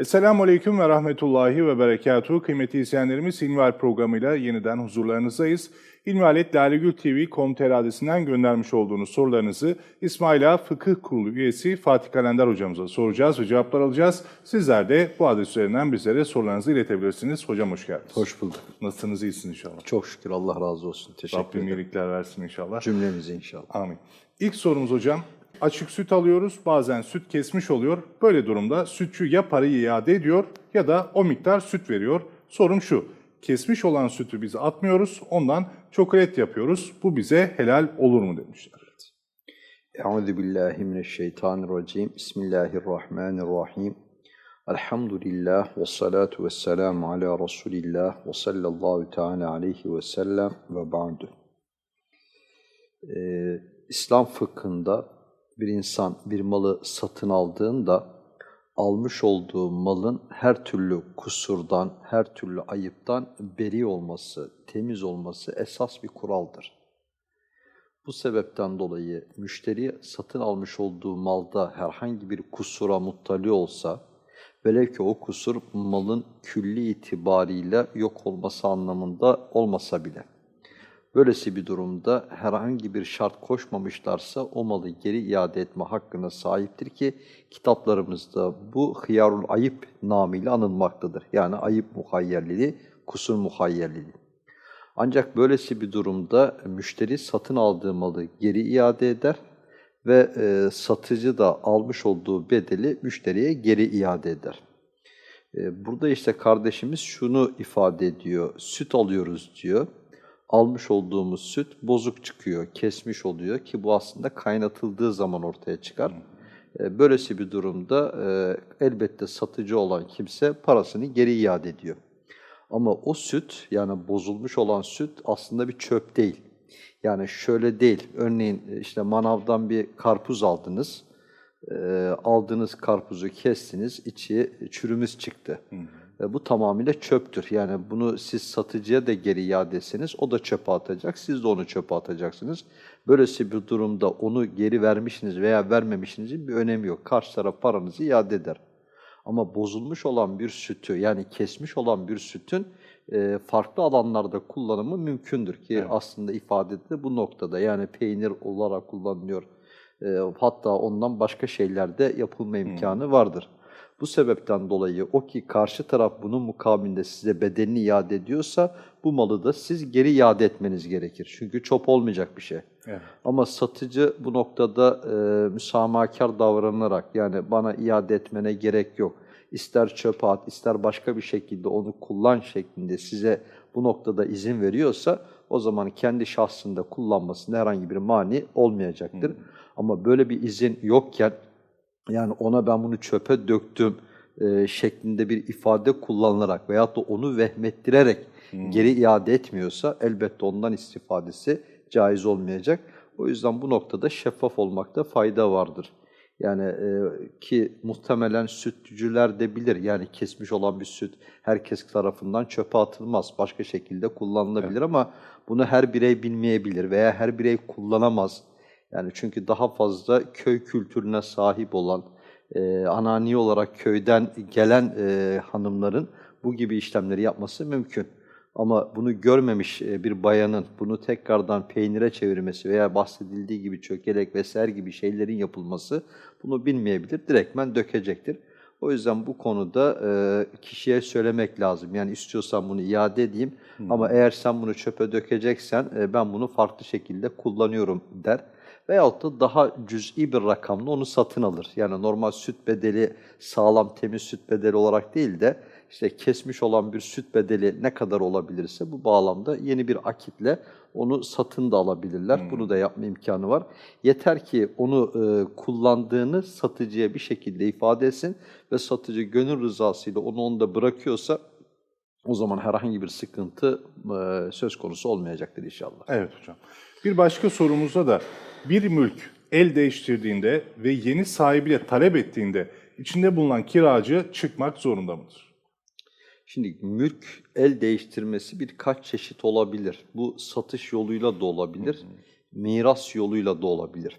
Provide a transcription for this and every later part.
Esselamu Aleyküm ve Rahmetullahi ve Berekatuhu. Kıymetli izleyenlerimiz İlmihal programıyla yeniden huzurlarınızdayız. İlmihalet Lalegül TV.com.tr adresinden göndermiş olduğunuz sorularınızı İsmaila Fıkıh Kurulu üyesi Fatih Kalender hocamıza soracağız ve cevaplar alacağız. Sizler de bu adres üzerinden bizlere sorularınızı iletebilirsiniz. Hocam hoş geldiniz. Hoş bulduk. Nasılsınız? İyisiniz inşallah. Çok şükür Allah razı olsun. Teşekkür Rabbim ederim. iyilikler versin inşallah. Cümlemize inşallah. Amin. İlk sorumuz hocam. Açık süt alıyoruz, bazen süt kesmiş oluyor. Böyle durumda sütçü ya parayı iade ediyor ya da o miktar süt veriyor. Sorum şu, kesmiş olan sütü biz atmıyoruz, ondan çokolet yapıyoruz. Bu bize helal olur mu demişler. Euzu billahi mineşşeytanirracim. Bismillahirrahmanirrahim. Elhamdülillah ve salatu ve selamu ala Resulillah ve sallallahu teala aleyhi ve sellem ve ba'du. Ee, İslam fıkhında bir insan bir malı satın aldığında almış olduğu malın her türlü kusurdan, her türlü ayıptan beri olması, temiz olması esas bir kuraldır. Bu sebepten dolayı müşteri satın almış olduğu malda herhangi bir kusura muttali olsa, velev ki o kusur malın külli itibariyle yok olması anlamında olmasa bile, böylesi bir durumda herhangi bir şart koşmamışlarsa o malı geri iade etme hakkına sahiptir ki kitaplarımızda bu hıyarul ayıp namıyla anılmaktadır. Yani ayıp muhayyerliliği, kusur muhayyerliliği. Ancak böylesi bir durumda müşteri satın aldığı malı geri iade eder ve e, satıcı da almış olduğu bedeli müşteriye geri iade eder. E, burada işte kardeşimiz şunu ifade ediyor, süt alıyoruz diyor. Almış olduğumuz süt bozuk çıkıyor, kesmiş oluyor ki bu aslında kaynatıldığı zaman ortaya çıkar. E, böylesi bir durumda e, elbette satıcı olan kimse parasını geri iade ediyor. Ama o süt yani bozulmuş olan süt aslında bir çöp değil. Yani şöyle değil. Örneğin işte manavdan bir karpuz aldınız. E, aldığınız karpuzu kestiniz, içi çürümüş çıktı. E, bu tamamıyla çöptür. Yani bunu siz satıcıya da geri iade etseniz o da çöpe atacak, siz de onu çöpe atacaksınız. Böylesi bir durumda onu geri vermişsiniz veya vermemişsinizin bir önemi yok. Karşı taraf paranızı iade eder. Ama bozulmuş olan bir sütü yani kesmiş olan bir sütün e, farklı alanlarda kullanımı mümkündür ki Evet. aslında ifade de bu noktada yani peynir olarak kullanılıyor. E, hatta ondan başka şeylerde yapılma imkanı vardır. Bu sebepten dolayı o ki karşı taraf bunun mukabilinde size bedelini iade ediyorsa bu malı da siz geri iade etmeniz gerekir. Çünkü çöp olmayacak bir şey. Evet. Ama satıcı bu noktada e, müsamahakar davranarak yani bana iade etmene gerek yok. İster çöpe at, ister başka bir şekilde onu kullan şeklinde size bu noktada izin veriyorsa o zaman kendi şahsında kullanmasında herhangi bir mani olmayacaktır. Ama böyle bir izin yokken yani ona ben bunu çöpe döktüm e, şeklinde bir ifade kullanılarak veyahut da onu vehmettirerek geri iade etmiyorsa elbette ondan istifadesi caiz olmayacak. O yüzden bu noktada şeffaf olmakta fayda vardır. Yani e, ki muhtemelen sütçüler de bilir. Yani kesmiş olan bir süt herkes tarafından çöpe atılmaz. Başka şekilde kullanılabilir ama bunu her birey bilmeyebilir veya her birey kullanamaz. Yani çünkü daha fazla köy kültürüne sahip olan, e, anani olarak köyden gelen e, hanımların bu gibi işlemleri yapması mümkün. Ama bunu görmemiş e, bir bayanın bunu tekrardan peynire çevirmesi veya bahsedildiği gibi çökelek vesaire gibi şeylerin yapılması bunu bilmeyebilir, direktmen dökecektir. O yüzden bu konuda e, kişiye söylemek lazım. Yani istiyorsan bunu iade edeyim ama eğer sen bunu çöpe dökeceksen e, ben bunu farklı şekilde kullanıyorum der. Veyahut da daha cüz'i bir rakamla onu satın alır. Yani normal süt bedeli sağlam temiz süt bedeli olarak değil de işte kesmiş olan bir süt bedeli ne kadar olabilirse bu bağlamda yeni bir akitle onu satın da alabilirler. Bunu da yapma imkanı var. Yeter ki onu e, kullandığını satıcıya bir şekilde ifade etsin ve satıcı gönül rızasıyla onu onda bırakıyorsa o zaman herhangi bir sıkıntı e, söz konusu olmayacaktır inşallah. Evet hocam. Bir başka sorumuzda da bir mülk el değiştirdiğinde ve yeni sahibiyle talep ettiğinde içinde bulunan kiracı çıkmak zorunda mıdır? Şimdi mülk el değiştirmesi birkaç çeşit olabilir. Bu satış yoluyla da olabilir, miras yoluyla da olabilir.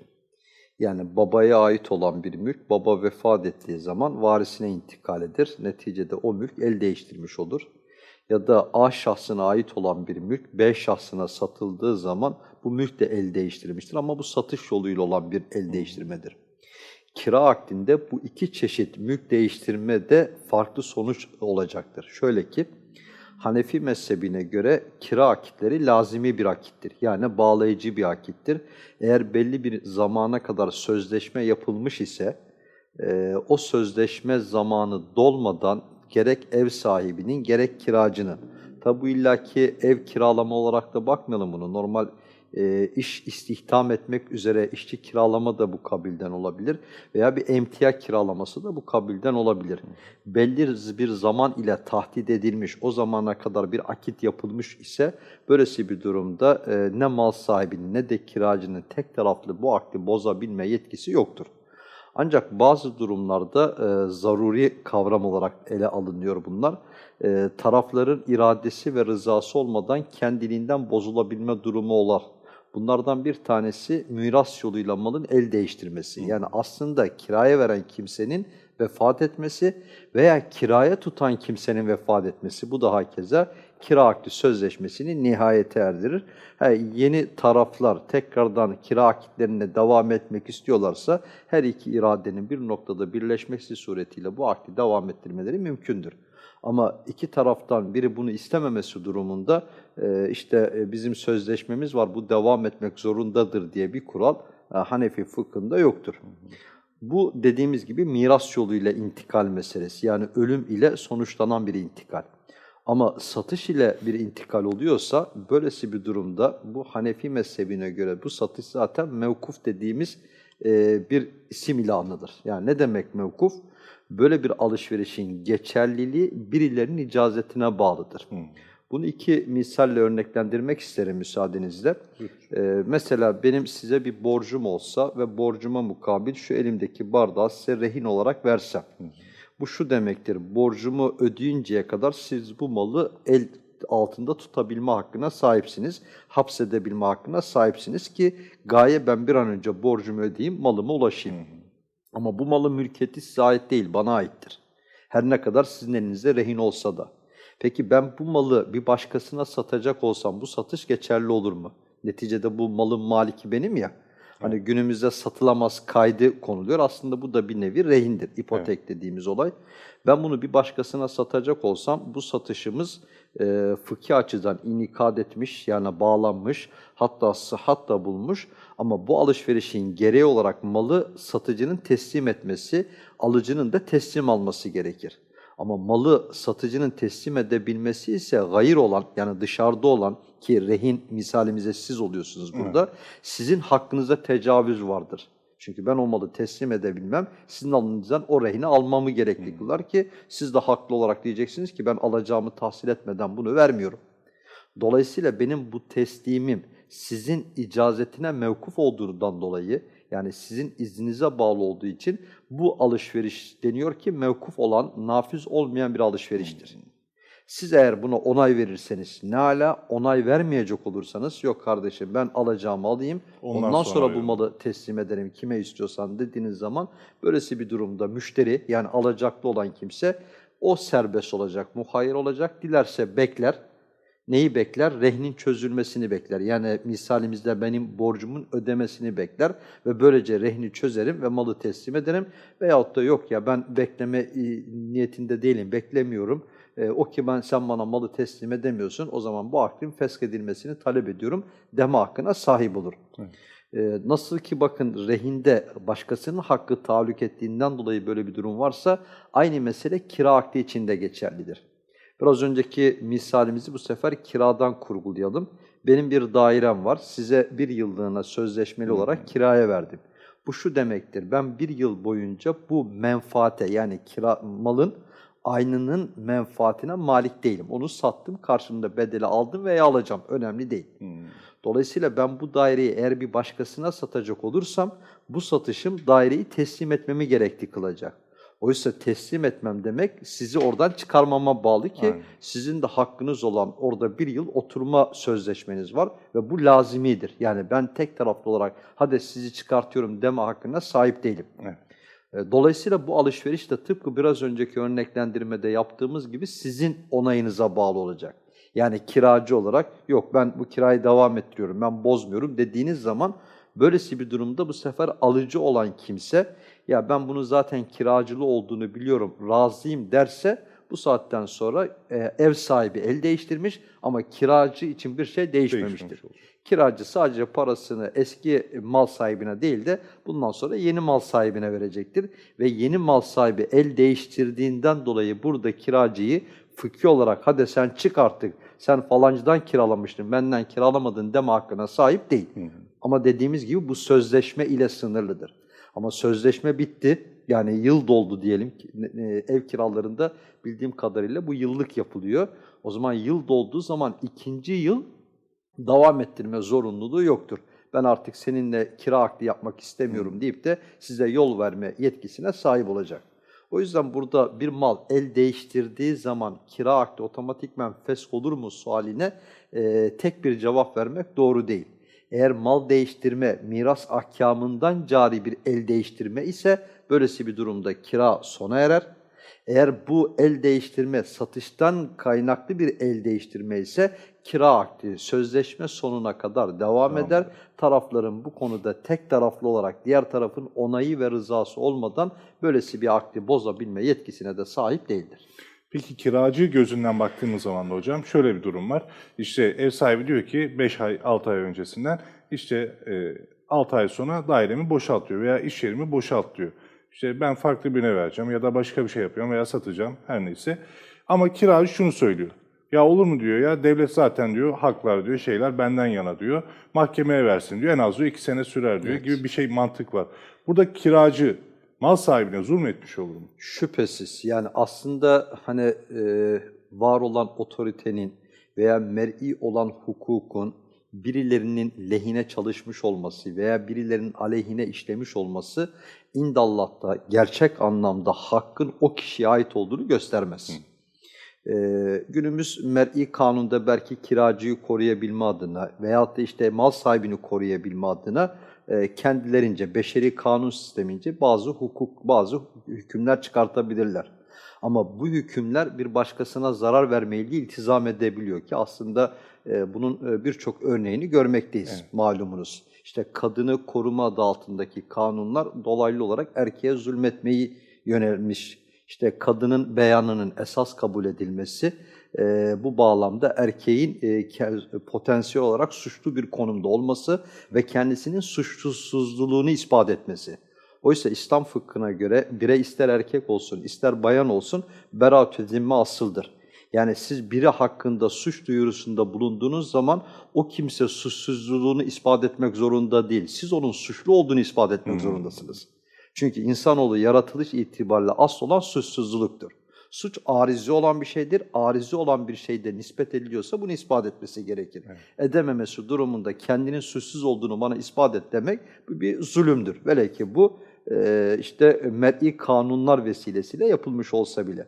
Yani babaya ait olan bir mülk baba vefat ettiği zaman varisine intikal eder. Neticede o mülk el değiştirmiş olur. Ya da A şahsına ait olan bir mülk B şahsına satıldığı zaman bu mülk de el değiştirmiştir ama bu satış yoluyla olan bir el değiştirmedir. Kira akdinde bu iki çeşit mülk değiştirme de farklı sonuç olacaktır. Şöyle ki, Hanefi mezhebine göre kira akitleri lazimi bir akittir. Yani bağlayıcı bir akittir. Eğer belli bir zamana kadar sözleşme yapılmış ise, e, o sözleşme zamanı dolmadan gerek ev sahibinin gerek kiracının, tabi bu illaki ev kiralama olarak da bakmayalım bunu, normal e, iş istihdam etmek üzere işçi kiralama da bu kabilden olabilir veya bir emtia kiralaması da bu kabilden olabilir. Belli bir zaman ile tahdit edilmiş, o zamana kadar bir akit yapılmış ise böylesi bir durumda e, ne mal sahibinin ne de kiracının tek taraflı bu akdi bozabilme yetkisi yoktur. Ancak bazı durumlarda e, zaruri kavram olarak ele alınıyor bunlar. E, tarafların iradesi ve rızası olmadan kendiliğinden bozulabilme durumu olar. Bunlardan bir tanesi miras yoluyla malın el değiştirmesi. Yani aslında kiraya veren kimsenin vefat etmesi veya kiraya tutan kimsenin vefat etmesi. Bu da hakeza kira akdi sözleşmesini nihayete erdirir. Ha, yeni taraflar tekrardan kira akitlerine devam etmek istiyorlarsa her iki iradenin bir noktada birleşmesi suretiyle bu akdi devam ettirmeleri mümkündür. Ama iki taraftan biri bunu istememesi durumunda işte e, bizim sözleşmemiz var bu devam etmek zorundadır diye bir kural e, Hanefi fıkhında yoktur. Bu dediğimiz gibi miras yoluyla intikal meselesi yani ölüm ile sonuçlanan bir intikal. Ama satış ile bir intikal oluyorsa böylesi bir durumda bu Hanefi mezhebine göre bu satış zaten mevkuf dediğimiz bir isim ilanıdır. Yani ne demek mevkuf? böyle bir alışverişin geçerliliği birilerinin icazetine bağlıdır. Hmm. Bunu iki misalle örneklendirmek isterim müsaadenizle. Ee, mesela benim size bir borcum olsa ve borcuma mukabil şu elimdeki bardağı size rehin olarak versem. Hı. Bu şu demektir, borcumu ödeyinceye kadar siz bu malı el altında tutabilme hakkına sahipsiniz. Hapsedebilme hakkına sahipsiniz ki gaye ben bir an önce borcumu ödeyeyim, malıma ulaşayım. Hı. Ama bu malın mülkiyeti size ait değil, bana aittir. Her ne kadar sizin elinizde rehin olsa da. Peki ben bu malı bir başkasına satacak olsam bu satış geçerli olur mu? Neticede bu malın maliki benim ya. Hani günümüzde satılamaz kaydı konuluyor. Aslında bu da bir nevi rehindir, ipotek evet. dediğimiz olay. Ben bunu bir başkasına satacak olsam bu satışımız e, fıkhi açıdan inikad etmiş yani bağlanmış hatta sıhhat da bulmuş ama bu alışverişin gereği olarak malı satıcının teslim etmesi, alıcının da teslim alması gerekir. Ama malı satıcının teslim edebilmesi ise gayır olan yani dışarıda olan ki rehin misalimize siz oluyorsunuz burada. Evet. Sizin hakkınıza tecavüz vardır. Çünkü ben o malı teslim edebilmem, sizin alınızdan o rehini almamı gerekli kılar ki siz de haklı olarak diyeceksiniz ki ben alacağımı tahsil etmeden bunu vermiyorum. Dolayısıyla benim bu teslimim sizin icazetine mevkuf olduğundan dolayı yani sizin izninize bağlı olduğu için bu alışveriş deniyor ki mevkuf olan, nafiz olmayan bir alışveriştir. Siz eğer buna onay verirseniz ne ala onay vermeyecek olursanız yok kardeşim ben alacağımı alayım ondan, ondan sonra, sonra bu malı teslim ederim kime istiyorsan dediğiniz zaman böylesi bir durumda müşteri yani alacaklı olan kimse o serbest olacak, muhayir olacak. Dilerse bekler. Neyi bekler? Rehnin çözülmesini bekler. Yani misalimizde benim borcumun ödemesini bekler ve böylece rehni çözerim ve malı teslim ederim. Veyahut da yok ya ben bekleme niyetinde değilim, beklemiyorum e, o ki ben sen bana malı teslim edemiyorsun, o zaman bu akdin feshedilmesini talep ediyorum deme hakkına sahip olur. Evet. E, nasıl ki bakın rehinde başkasının hakkı tahallük ettiğinden dolayı böyle bir durum varsa aynı mesele kira akdi içinde geçerlidir. Biraz önceki misalimizi bu sefer kiradan kurgulayalım. Benim bir dairem var, size bir yıllığına sözleşmeli olarak kiraya verdim. Bu şu demektir, ben bir yıl boyunca bu menfaate yani kira, malın aynının menfaatine malik değilim. Onu sattım, karşımda bedeli aldım veya alacağım. Önemli değil. Hmm. Dolayısıyla ben bu daireyi eğer bir başkasına satacak olursam bu satışım daireyi teslim etmemi gerekli kılacak. Oysa teslim etmem demek sizi oradan çıkarmama bağlı ki Aynen. sizin de hakkınız olan orada bir yıl oturma sözleşmeniz var ve bu lazimidir. Yani ben tek taraflı olarak hadi sizi çıkartıyorum deme hakkına sahip değilim. Evet. E, Dolayısıyla bu alışveriş de tıpkı biraz önceki örneklendirmede yaptığımız gibi sizin onayınıza bağlı olacak. Yani kiracı olarak yok ben bu kirayı devam ettiriyorum, ben bozmuyorum dediğiniz zaman böylesi bir durumda bu sefer alıcı olan kimse ya ben bunu zaten kiracılı olduğunu biliyorum, razıyım derse bu saatten sonra e, ev sahibi el değiştirmiş ama kiracı için bir şey değişmemiştir. Değişmemiş. Kiracı sadece parasını eski mal sahibine değil de bundan sonra yeni mal sahibine verecektir. Ve yeni mal sahibi el değiştirdiğinden dolayı burada kiracıyı fıkhi olarak hadi sen çık artık sen falancıdan kiralamıştın benden kiralamadın deme hakkına sahip değil. Ama dediğimiz gibi bu sözleşme ile sınırlıdır. Ama sözleşme bitti yani yıl doldu diyelim ev kiralarında bildiğim kadarıyla bu yıllık yapılıyor. O zaman yıl dolduğu zaman ikinci yıl devam ettirme zorunluluğu yoktur. Ben artık seninle kira akdi yapmak istemiyorum deyip de size yol verme yetkisine sahip olacak. O yüzden burada bir mal el değiştirdiği zaman kira akdi otomatikmen fesh olur mu sualine e, tek bir cevap vermek doğru değil. Eğer mal değiştirme miras ahkamından cari bir el değiştirme ise böylesi bir durumda kira sona erer. Eğer bu el değiştirme satıştan kaynaklı bir el değiştirme ise kira akdi sözleşme sonuna kadar devam Devam eder. Tarafların bu konuda tek taraflı olarak diğer tarafın onayı ve rızası olmadan böylesi bir akdi bozabilme yetkisine de sahip değildir. Peki kiracı gözünden baktığımız zaman da hocam şöyle bir durum var. İşte ev sahibi diyor ki 5 ay 6 ay öncesinden işte e, 6 ay sonra dairemi boşalt diyor veya iş yerimi boşalt diyor. İşte ben farklı birine vereceğim ya da başka bir şey yapıyorum veya satacağım her neyse. Ama kiracı şunu söylüyor. Ya olur mu diyor ya devlet zaten diyor haklar diyor şeyler benden yana diyor. Mahkemeye versin diyor en az diyor 2 sene sürer diyor Evet. gibi bir şey mantık var. Burada kiracı mal sahibine zulmetmiş olur mu? Şüphesiz. Yani aslında hani e, var olan otoritenin veya mer'i olan hukukun birilerinin lehine çalışmış olması veya birilerinin aleyhine işlemiş olması indallah'ta gerçek anlamda hakkın o kişiye ait olduğunu göstermez. Ee, günümüz mer'i kanunda belki kiracıyı koruyabilme adına veyahut da işte mal sahibini koruyabilme adına e, kendilerince, beşeri kanun sistemince bazı hukuk, bazı hükümler çıkartabilirler. Ama bu hükümler bir başkasına zarar vermeyle iltizam edebiliyor ki aslında e, bunun e, birçok örneğini görmekteyiz Evet. malumunuz. İşte kadını koruma adı altındaki kanunlar dolaylı olarak erkeğe zulmetmeyi yönelmiş. İşte kadının beyanının esas kabul edilmesi e, bu bağlamda erkeğin e, ke- potansiyel olarak suçlu bir konumda olması ve kendisinin suçsuzluğunu ispat etmesi. Oysa İslam fıkhına göre birey ister erkek olsun ister bayan olsun beraat-ü zimme asıldır. Yani siz biri hakkında suç duyurusunda bulunduğunuz zaman o kimse suçsuzluğunu ispat etmek zorunda değil. Siz onun suçlu olduğunu ispat etmek Hmm. zorundasınız. Çünkü insanoğlu yaratılış itibariyle asıl olan suçsuzluktur. Suç arizi olan bir şeydir. Arizi olan bir şeyde nispet ediliyorsa bunu ispat etmesi gerekir. Evet. Edememesi durumunda kendinin suçsuz olduğunu bana ispat et demek bir zulümdür. Vele ki bu e, işte mer'i kanunlar vesilesiyle yapılmış olsa bile.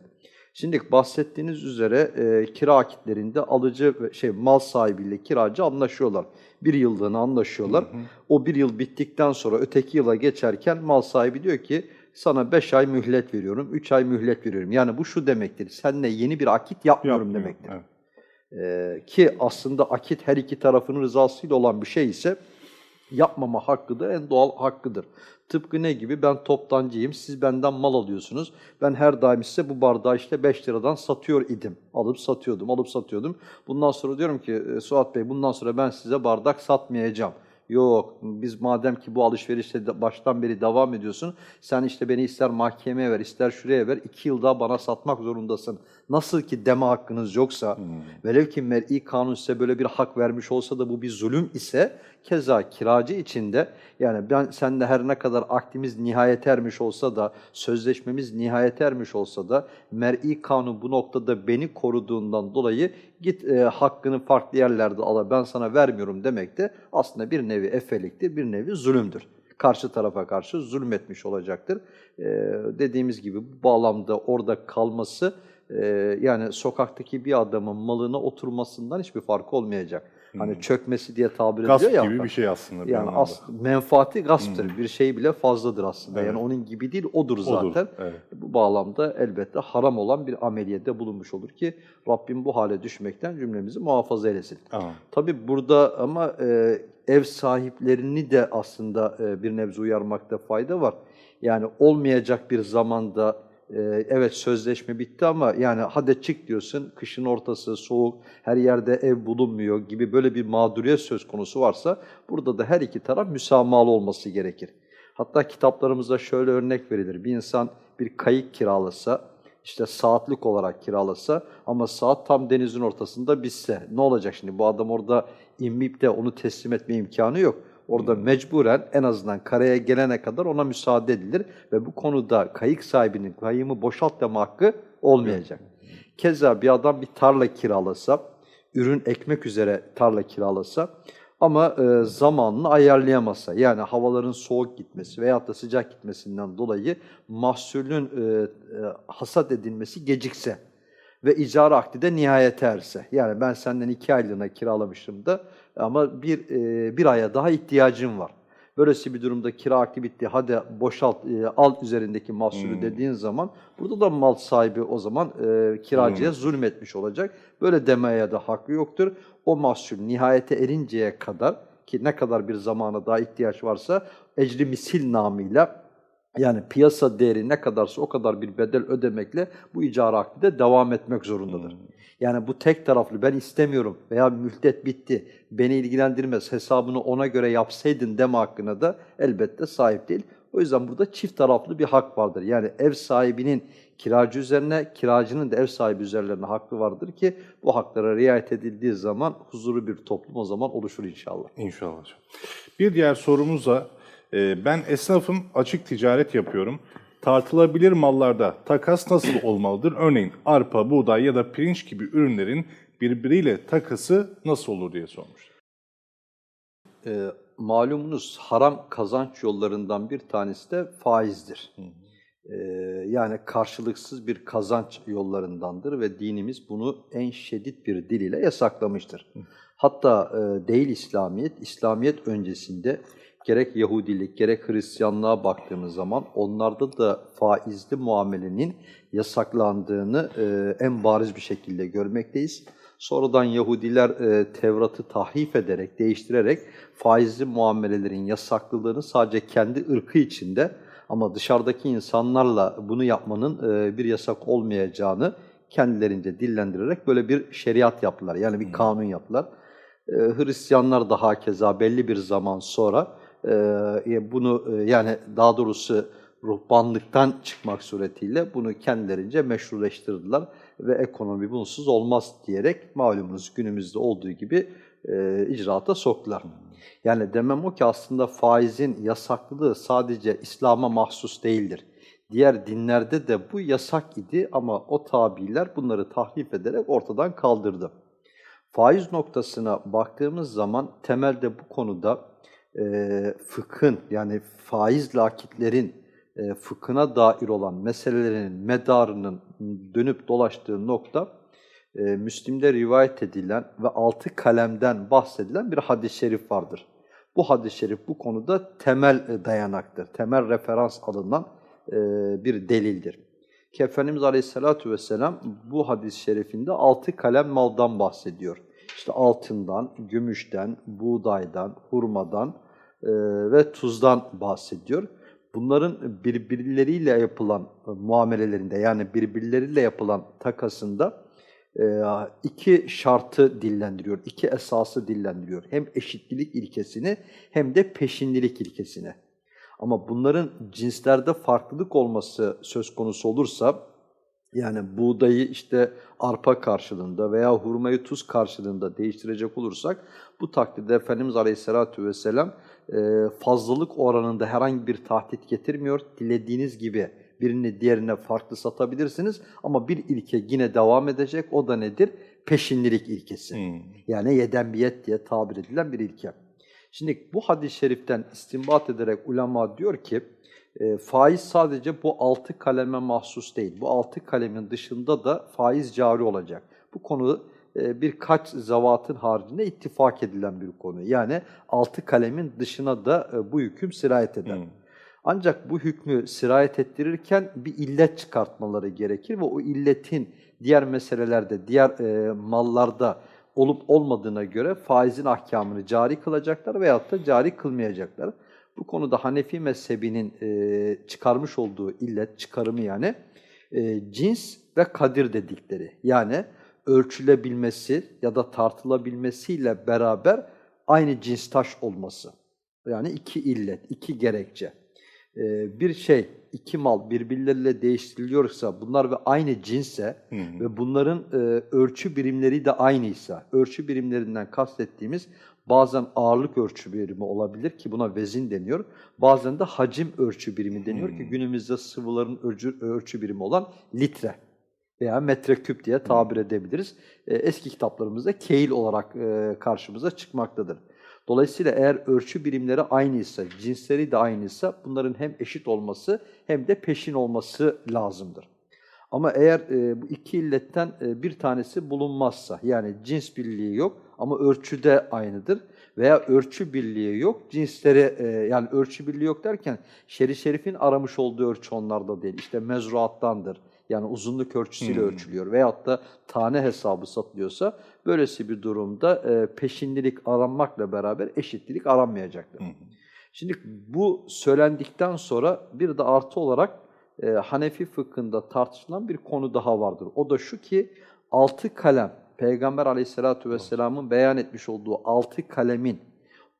Şimdi bahsettiğiniz üzere e, kira akitlerinde alıcı şey mal sahibiyle kiracı anlaşıyorlar. Bir yıllığına anlaşıyorlar. O bir yıl bittikten sonra öteki yıla geçerken mal sahibi diyor ki sana beş ay mühlet veriyorum, üç ay mühlet veriyorum. Yani bu şu demektir, seninle yeni bir akit yapmıyorum Yapmıyor. demektir. Evet. Ee, ki aslında akit her iki tarafının rızasıyla olan bir şey ise yapmama hakkıdır, en doğal hakkıdır. Tıpkı ne gibi? Ben toptancıyım, siz benden mal alıyorsunuz. Ben her daim size bu bardağı işte 5 liradan satıyor idim. Alıp satıyordum, alıp satıyordum. Bundan sonra diyorum ki "E, Suat Bey bundan sonra ben size bardak satmayacağım. Yok, biz madem ki bu alışverişte baştan beri devam ediyorsun, sen işte beni ister mahkemeye ver, ister şuraya ver, iki yıl daha bana satmak zorundasın. Nasıl ki deme hakkınız yoksa, velev ki mer'i kanun size böyle bir hak vermiş olsa da bu bir zulüm ise, keza kiracı içinde, yani ben seninle her ne kadar akdimiz nihayet ermiş olsa da, sözleşmemiz nihayet ermiş olsa da, mer'i kanun bu noktada beni koruduğundan dolayı git e, hakkını farklı yerlerde ala ben sana vermiyorum demek de aslında bir nevi efeliktir, bir nevi zulümdür. karşı tarafa karşı zulmetmiş olacaktır. E, dediğimiz gibi bu bağlamda orada kalması e, yani sokaktaki bir adamın malına oturmasından hiçbir farkı olmayacak. Hani çökmesi diye tabir ediliyor Gasp ya. gibi bir şey aslında. bir Yani anlamda. as, menfaati gasptır. Bir şey bile fazladır aslında. Evet. Yani onun gibi değil, odur Odur, zaten. evet. Bu bağlamda elbette haram olan bir ameliyede bulunmuş olur ki Rabbim bu hale düşmekten cümlemizi muhafaza eylesin. Tamam. Tabi burada ama e, ev sahiplerini de aslında e, bir nebze uyarmakta fayda var. Yani olmayacak bir zamanda evet sözleşme bitti ama yani hadi çık diyorsun, kışın ortası soğuk, her yerde ev bulunmuyor gibi böyle bir mağduriyet söz konusu varsa burada da her iki taraf müsamahalı olması gerekir. Hatta kitaplarımızda şöyle örnek verilir. Bir insan bir kayık kiralasa, işte saatlik olarak kiralasa ama saat tam denizin ortasında bitse ne olacak şimdi? Bu adam orada inmeyip de onu teslim etme imkanı yok. Orada mecburen en azından karaya gelene kadar ona müsaade edilir ve bu konuda kayık sahibinin kayığımı boşalt deme hakkı olmayacak. Keza bir adam bir tarla kiralasa, ürün ekmek üzere tarla kiralasa ama e, zamanını ayarlayamazsa yani havaların soğuk gitmesi veyahut da sıcak gitmesinden dolayı mahsulün e, e, hasat edilmesi gecikse ve icara akdi de nihayete erse. Yani ben senden iki aylığına kiralamıştım da ama bir, e, bir aya daha ihtiyacım var. Böylesi bir durumda kira akdi bitti, hadi boşalt, e, al üzerindeki mahsulü Hmm. dediğin zaman burada da mal sahibi o zaman e, kiracıya zulmetmiş olacak. Böyle demeye de hakkı yoktur. O mahsul nihayete erinceye kadar ki ne kadar bir zamana daha ihtiyaç varsa ecri misil namıyla yani piyasa değeri ne kadarsa o kadar bir bedel ödemekle bu icara akdi de devam etmek zorundadır. Yani bu tek taraflı ben istemiyorum veya müddet bitti, beni ilgilendirmez, hesabını ona göre yapsaydın deme hakkına da elbette sahip değil. O yüzden burada çift taraflı bir hak vardır. Yani ev sahibinin kiracı üzerine, kiracının da ev sahibi üzerlerine hakkı vardır ki bu haklara riayet edildiği zaman huzurlu bir toplum o zaman oluşur inşallah. İnşallah. Bir diğer sorumuz da e, ben esnafım açık ticaret yapıyorum. Tartılabilir mallarda takas nasıl olmalıdır? Örneğin arpa, buğday ya da pirinç gibi ürünlerin birbiriyle takası nasıl olur diye sormuş. Ee, malumunuz haram kazanç yollarından bir tanesi de faizdir. Ee, yani karşılıksız bir kazanç yollarındandır ve dinimiz bunu en şiddet bir dil ile yasaklamıştır. Hatta e, değil İslamiyet, İslamiyet öncesinde gerek Yahudilik gerek Hristiyanlığa baktığımız zaman onlarda da faizli muamelenin yasaklandığını e, en bariz bir şekilde görmekteyiz. Sonradan Yahudiler e, Tevrat'ı tahrif ederek, değiştirerek faizli muamelelerin yasaklılığını sadece kendi ırkı içinde ama dışarıdaki insanlarla bunu yapmanın e, bir yasak olmayacağını kendilerince dillendirerek böyle bir şeriat yaptılar. Yani bir kanun yaptılar. E, Hristiyanlar da hakeza belli bir zaman sonra e, bunu e, yani daha doğrusu ruhbanlıktan çıkmak suretiyle bunu kendilerince meşruleştirdiler ve ekonomi bunsuz olmaz diyerek malumunuz günümüzde olduğu gibi e, icraata soktular. Yani demem o ki aslında faizin yasaklılığı sadece İslam'a mahsus değildir. Diğer dinlerde de bu yasak idi ama o tabiler bunları tahrif ederek ortadan kaldırdı. Faiz noktasına baktığımız zaman temelde bu konuda e, fıkhın yani faiz lakitlerin e, fıkhına dair olan meselelerin medarının dönüp dolaştığı nokta e, Müslim'de rivayet edilen ve altı kalemden bahsedilen bir hadis-i şerif vardır. Bu hadis-i şerif bu konuda temel e, dayanaktır, temel referans alınan e, bir delildir. Ki Efendimiz Aleyhisselatü Vesselam bu hadis-i şerifinde altı kalem maldan bahsediyor. İşte altından, gümüşten, buğdaydan, hurmadan ve tuzdan bahsediyor. Bunların birbirleriyle yapılan e, muamelelerinde yani birbirleriyle yapılan takasında e, iki şartı dillendiriyor, iki esası dillendiriyor. Hem eşitlilik ilkesini hem de peşinlilik ilkesini. Ama bunların cinslerde farklılık olması söz konusu olursa, yani buğdayı işte arpa karşılığında veya hurmayı tuz karşılığında değiştirecek olursak, bu takdirde Efendimiz Aleyhisselatü Vesselam e, fazlalık oranında herhangi bir tahdit getirmiyor. Dilediğiniz gibi birini diğerine farklı satabilirsiniz ama bir ilke yine devam edecek. O da nedir? Peşinlilik ilkesi. Hmm. Yani yedenbiyet diye tabir edilen bir ilke. Şimdi bu hadis-i şeriften istinbat ederek ulema diyor ki e, faiz sadece bu altı kaleme mahsus değil. Bu altı kalemin dışında da faiz cari olacak. Bu konu e, birkaç zavatın haricinde ittifak edilen bir konu. Yani altı kalemin dışına da e, bu hüküm sirayet eder. Hı. Ancak bu hükmü sirayet ettirirken bir illet çıkartmaları gerekir ve o illetin diğer meselelerde, diğer e, mallarda olup olmadığına göre faizin ahkamını cari kılacaklar veyahut da cari kılmayacaklar. Bu konuda Hanefi mezhebinin e, çıkarmış olduğu illet, çıkarımı yani e, cins ve kadir dedikleri. Yani ölçülebilmesi ya da tartılabilmesiyle beraber aynı cins taş olması. Yani iki illet, iki gerekçe. Ee, bir şey, iki mal birbirleriyle değiştiriliyorsa, bunlar ve aynı cinsse Hı hı. ve bunların e, ölçü birimleri de aynıysa, ölçü birimlerinden kastettiğimiz bazen ağırlık ölçü birimi olabilir ki buna vezin deniyor. Bazen de hacim ölçü birimi deniyor ki Hmm. günümüzde sıvıların ölçü, ölçü birimi olan litre veya metreküp diye tabir edebiliriz. E, eski kitaplarımızda keil olarak e, karşımıza çıkmaktadır. Dolayısıyla eğer ölçü birimleri aynıysa, cinsleri de aynıysa bunların hem eşit olması hem de peşin olması lazımdır. Ama eğer e, bu iki illetten e, bir tanesi bulunmazsa, yani cins birliği yok ama ölçüde aynıdır veya ölçü birliği yok, cinsleri e, yani ölçü birliği yok derken şerif şerifin aramış olduğu ölçü onlarda değil. İşte mezruattandır. Yani uzunluk ölçüsüyle Hmm. ölçülüyor veyahut da tane hesabı satılıyorsa böylesi bir durumda e, peşinlilik aranmakla beraber eşitlilik aranmayacaktır. Hı. Şimdi bu söylendikten sonra bir de artı olarak e, Hanefi fıkhında tartışılan bir konu daha vardır. O da şu ki altı kalem, Peygamber aleyhissalatu vesselamın beyan etmiş olduğu altı kalemin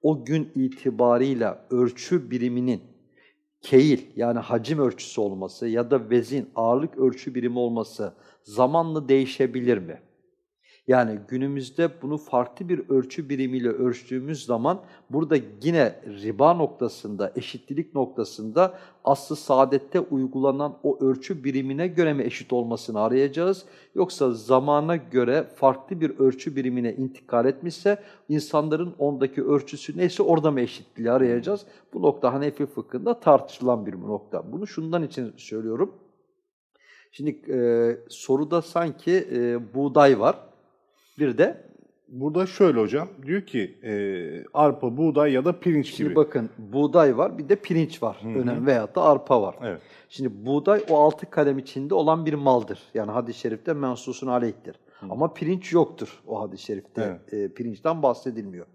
o gün itibarıyla ölçü biriminin keil yani hacim ölçüsü olması ya da vezin ağırlık ölçü birimi olması zamanla değişebilir mi? Yani günümüzde bunu farklı bir ölçü birimiyle ölçtüğümüz zaman burada yine riba noktasında, eşitlilik noktasında aslı saadette uygulanan o ölçü birimine göre mi eşit olmasını arayacağız? Yoksa zamana göre farklı bir ölçü birimine intikal etmişse insanların ondaki ölçüsü neyse orada mı eşitliği arayacağız? Bu nokta Hanefi fıkhında tartışılan bir nokta. Bunu şundan için söylüyorum. Şimdi e, soruda sanki e, buğday var. Bir de Burada şöyle hocam, diyor ki e, arpa, buğday ya da pirinç şimdi gibi. bakın buğday var bir de pirinç var hı. önemli veyahut da arpa var. Evet. Şimdi buğday o altı kalem içinde olan bir maldır. Yani hadis-i şerifte mensusun aleyhtir. Ama pirinç yoktur o hadis-i şerifte. Evet. E, pirinçten bahsedilmiyor.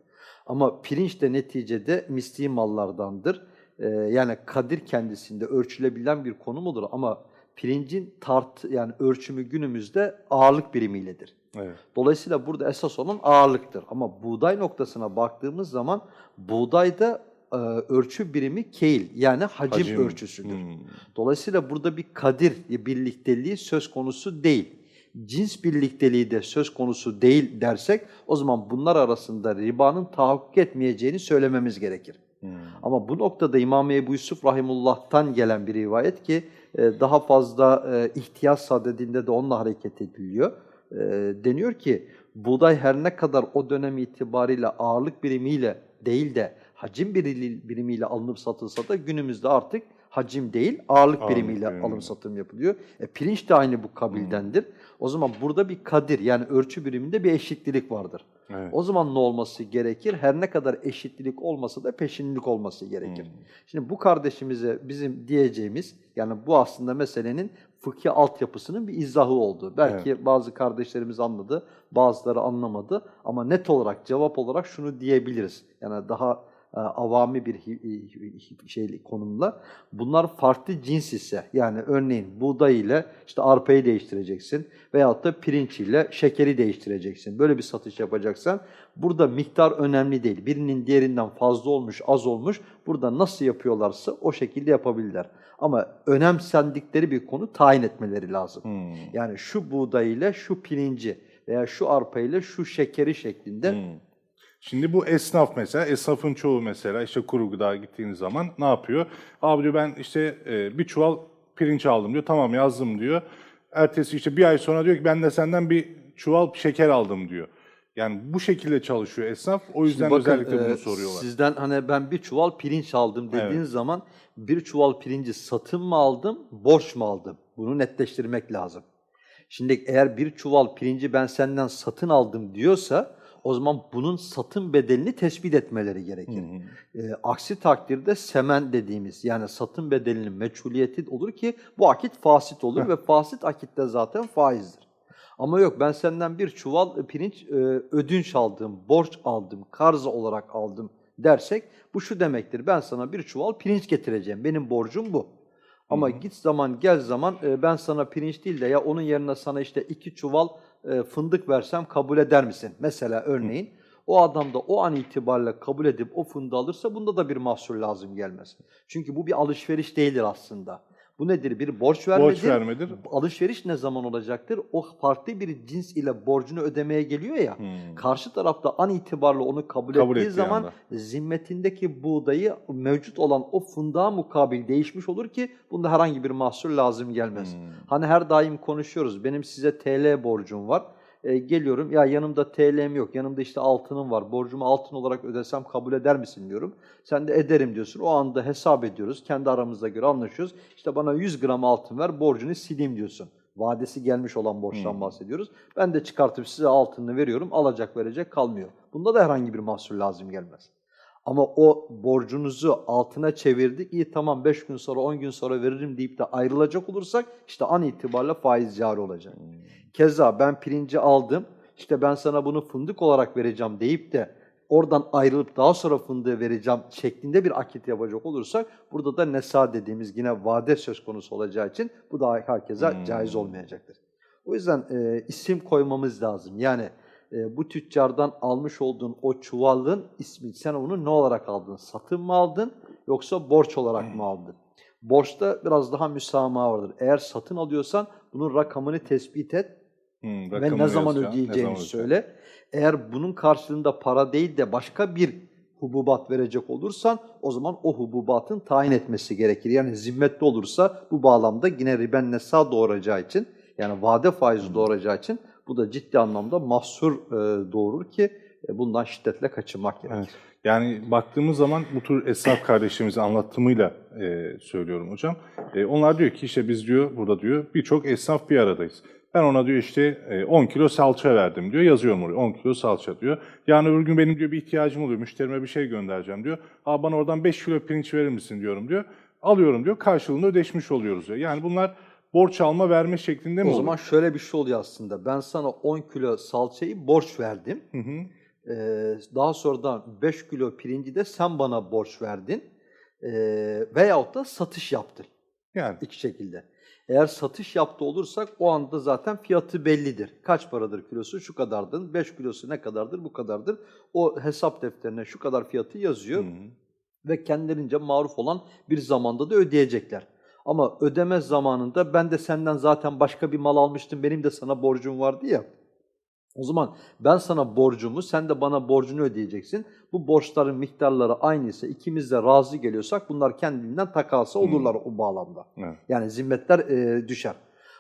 Ama pirinç de neticede misli mallardandır. E, yani kadir kendisinde ölçülebilen bir konu mudur? Ama pirincin tart yani ölçümü günümüzde ağırlık birimiyledir. Evet. Dolayısıyla burada esas olan ağırlıktır. Ama buğday noktasına baktığımız zaman buğdayda e, ölçü birimi keil yani hacim, Hacim. ölçüsüdür. Hmm. Dolayısıyla burada bir kadir birlikteliği söz konusu değil. Cins birlikteliği de söz konusu değil dersek o zaman bunlar arasında ribanın tahakkuk etmeyeceğini söylememiz gerekir. Hmm. Ama bu noktada İmam Ebu Yusuf Rahimullah'tan gelen bir rivayet ki daha fazla e, ihtiyaç sadedinde de onunla hareket ediliyor. E, deniyor ki buğday her ne kadar o dönem itibariyle ağırlık birimiyle değil de hacim biri- birimiyle alınıp satılsa da günümüzde artık hacim değil ağırlık Ağırlık birimiyle birimi. alım satım yapılıyor. E, pirinç de aynı bu kabildendir. O zaman burada bir kadir yani ölçü biriminde bir eşitlilik vardır. Evet. O zaman ne olması gerekir? Her ne kadar eşitlilik olmasa da peşinlilik olması gerekir. Hmm. Şimdi bu kardeşimize bizim diyeceğimiz, yani bu aslında meselenin fıkhi altyapısının bir izahı oldu. Belki bazı kardeşlerimiz anladı, bazıları anlamadı ama net olarak, cevap olarak şunu diyebiliriz. Yani daha avami bir hi- şey konumla. Bunlar farklı cins ise, yani örneğin buğday ile işte arpayı değiştireceksin veyahut da pirinç ile şekeri değiştireceksin. Böyle bir satış yapacaksan burada miktar önemli değil. Birinin diğerinden fazla olmuş, az olmuş. Burada nasıl yapıyorlarsa o şekilde yapabilirler. Ama önemsendikleri bir konu tayin etmeleri lazım. Hmm. Yani şu buğday ile şu pirinci veya şu arpa ile şu şekeri şeklinde Hmm. Şimdi bu esnaf mesela, esnafın çoğu mesela işte kuru gıda gittiğiniz zaman ne yapıyor? Abi diyor ben işte e, bir çuval pirinç aldım diyor. Tamam yazdım diyor. Ertesi işte bir ay sonra diyor ki ben de senden bir çuval şeker aldım diyor. Yani bu şekilde çalışıyor esnaf. O yüzden bakın, özellikle bunu e, soruyorlar. Sizden hani ben bir çuval pirinç aldım dediğiniz Evet. zaman bir çuval pirinci satın mı aldım, borç mu aldım? Bunu netleştirmek lazım. Şimdi eğer bir çuval pirinci ben senden satın aldım diyorsa o zaman bunun satın bedelini tespit etmeleri gerekir. E, aksi takdirde semen dediğimiz yani satın bedelinin meçhuliyeti olur ki bu akit fasit olur ve fasit akitte zaten faizdir. Ama yok ben senden bir çuval pirinç e, ödünç aldım, borç aldım, karz olarak aldım dersek bu şu demektir. Ben sana bir çuval pirinç getireceğim. Benim borcum bu. Ama git zaman gel zaman e, ben sana pirinç değil de ya onun yerine sana işte iki çuval e, fındık versem kabul eder misin? Mesela örneğin o adam da o an itibariyle kabul edip o fındığı alırsa bunda da bir mahsur lazım gelmez. Çünkü bu bir alışveriş değildir aslında. Bu nedir? Bir borç vermedir. Borç vermedir. Alışveriş ne zaman olacaktır? O farklı bir cins ile borcunu ödemeye geliyor ya. Karşı tarafta an itibariyle onu kabul, Kabul ettiği ettiği zaman anda. zimmetindeki buğdayı mevcut olan o fındığa mukabil değişmiş olur ki bunda herhangi bir mahsur lazım gelmez. Hani her daim konuşuyoruz. Benim size TL borcum var. E, geliyorum ya yanımda TL'm yok. Yanımda işte altınım var. Borcumu altın olarak ödesem kabul eder misin diyorum. Sen de ederim diyorsun. O anda hesap ediyoruz. Kendi aramızda göre anlaşıyoruz. İşte bana 100 gram altın ver borcunu sileyim diyorsun. Vadesi gelmiş olan borçtan Hmm. bahsediyoruz. Ben de çıkartıp size altını veriyorum. Alacak verecek kalmıyor. Bunda da herhangi bir mahsur lazım gelmez. Ama o borcunuzu altına çevirdik. İyi tamam 5 gün sonra 10 gün sonra veririm deyip de ayrılacak olursak işte an itibariyle faiz cari olacak. Keza ben pirinci aldım. işte ben sana bunu fındık olarak vereceğim deyip de oradan ayrılıp daha sonra fındığı vereceğim şeklinde bir akit yapacak olursak burada da nesa dediğimiz yine vade söz konusu olacağı için bu da herkese Hmm. caiz olmayacaktır. O yüzden e, isim koymamız lazım. Yani e, bu tüccardan almış olduğun o çuvalın ismi sen onu ne olarak aldın? Satın mı aldın yoksa borç olarak mı aldın? Borçta biraz daha müsamaha vardır. Eğer satın alıyorsan bunun rakamını tespit et Hmm, ve ne zaman yazacağım, ne ödeyeceğini zaman söyle. Eğer bunun karşılığında para değil de başka bir hububat verecek olursan o zaman o hububatın tayin etmesi gerekir. Yani zimmetli olursa bu bağlamda yine riben nesa doğuracağı için yani vade faizi doğuracağı için bu da ciddi anlamda mahsur e, doğurur ki e, bundan şiddetle kaçınmak gerekir. Evet. Yani baktığımız zaman bu tür esnaf kardeşlerimizin anlatımıyla e, söylüyorum hocam. E, onlar diyor ki işte biz diyor burada diyor birçok esnaf bir aradayız. Ben ona diyor işte e, 10 kilo salça verdim diyor. Yazıyorum oraya 10 kilo salça diyor. Yani öbür gün benim diyor bir ihtiyacım oluyor. Müşterime bir şey göndereceğim diyor. Aa bana oradan 5 kilo pirinç verir misin diyorum diyor. Alıyorum diyor. Karşılığında ödeşmiş oluyoruz diyor. Yani bunlar borç alma verme şeklinde mi O olur? zaman şöyle bir şey oluyor aslında. Ben sana 10 kilo salçayı borç verdim. Hı hı. Ee, daha sonradan 5 kilo pirinci de sen bana borç verdin. Ee, veyahut da satış yaptın. Yani İki şekilde. Eğer satış yaptı olursak o anda zaten fiyatı bellidir. Kaç paradır kilosu? Şu kadardır. 5 kilosu ne kadardır? Bu kadardır. O hesap defterine şu kadar fiyatı yazıyor Hı hı. ve kendilerince maruf olan bir zamanda da ödeyecekler. Ama ödeme zamanında ben de senden zaten başka bir mal almıştım, benim de sana borcum vardı ya. O zaman ben sana borcumu, sen de bana borcunu ödeyeceksin. Bu borçların miktarları aynıysa, ikimiz de razı geliyorsak bunlar kendiliğinden takası olurlar o bağlamda. Evet. Yani zimmetler e, düşer.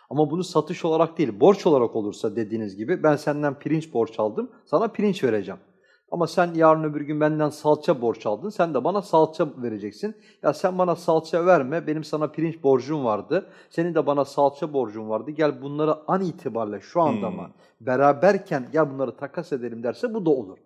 Ama bunu satış olarak değil, borç olarak olursa dediğiniz gibi ben senden pirinç borç aldım, sana pirinç vereceğim. Ama sen yarın öbür gün benden salça borç aldın, sen de bana salça vereceksin. Ya sen bana salça verme, benim sana pirinç borcum vardı, senin de bana salça borcun vardı. Gel bunları an itibariyle şu anda Hmm. mı beraberken gel bunları takas edelim derse bu da olur.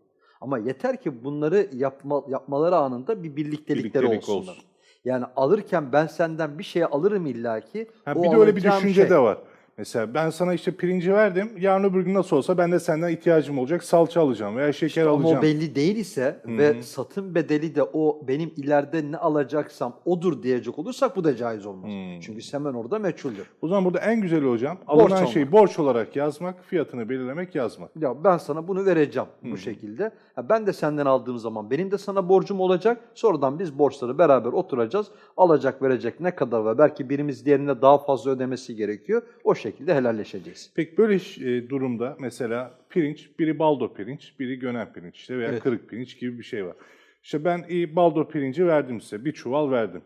Ama yeter ki bunları yapma, yapmaları anında bir birliktelikleri Birliktelik olsunlar. olsun. Yani alırken ben senden bir şey alırım illaki. Ha, bir de öyle bir düşünce şey- de var. Mesela ben sana işte pirinci verdim, yarın öbür gün nasıl olsa ben de senden ihtiyacım olacak, salça alacağım veya şeker Ama alacağım. o belli değil ise Hı ve satın bedeli de o benim ileride ne alacaksam odur diyecek olursak bu da caiz olmaz. Hı. Çünkü semen orada meçhuldür. O zaman burada en güzeli hocam, Borç alınan almak. şeyi borç olarak yazmak, fiyatını belirlemek, yazmak. Ya ben sana bunu vereceğim bu şekilde. Ha, ben de senden aldığım zaman benim de sana borcum olacak. Sonradan biz borçları beraber oturacağız. Alacak verecek ne kadar var? Belki birimiz diğerine daha fazla ödemesi gerekiyor. O şekilde helalleşeceğiz. Peki böyle e, durumda mesela pirinç, biri baldo pirinç, biri gönen pirinç işte veya Evet. kırık pirinç gibi bir şey var. İşte ben e, baldo pirinci verdim size, bir çuval verdim.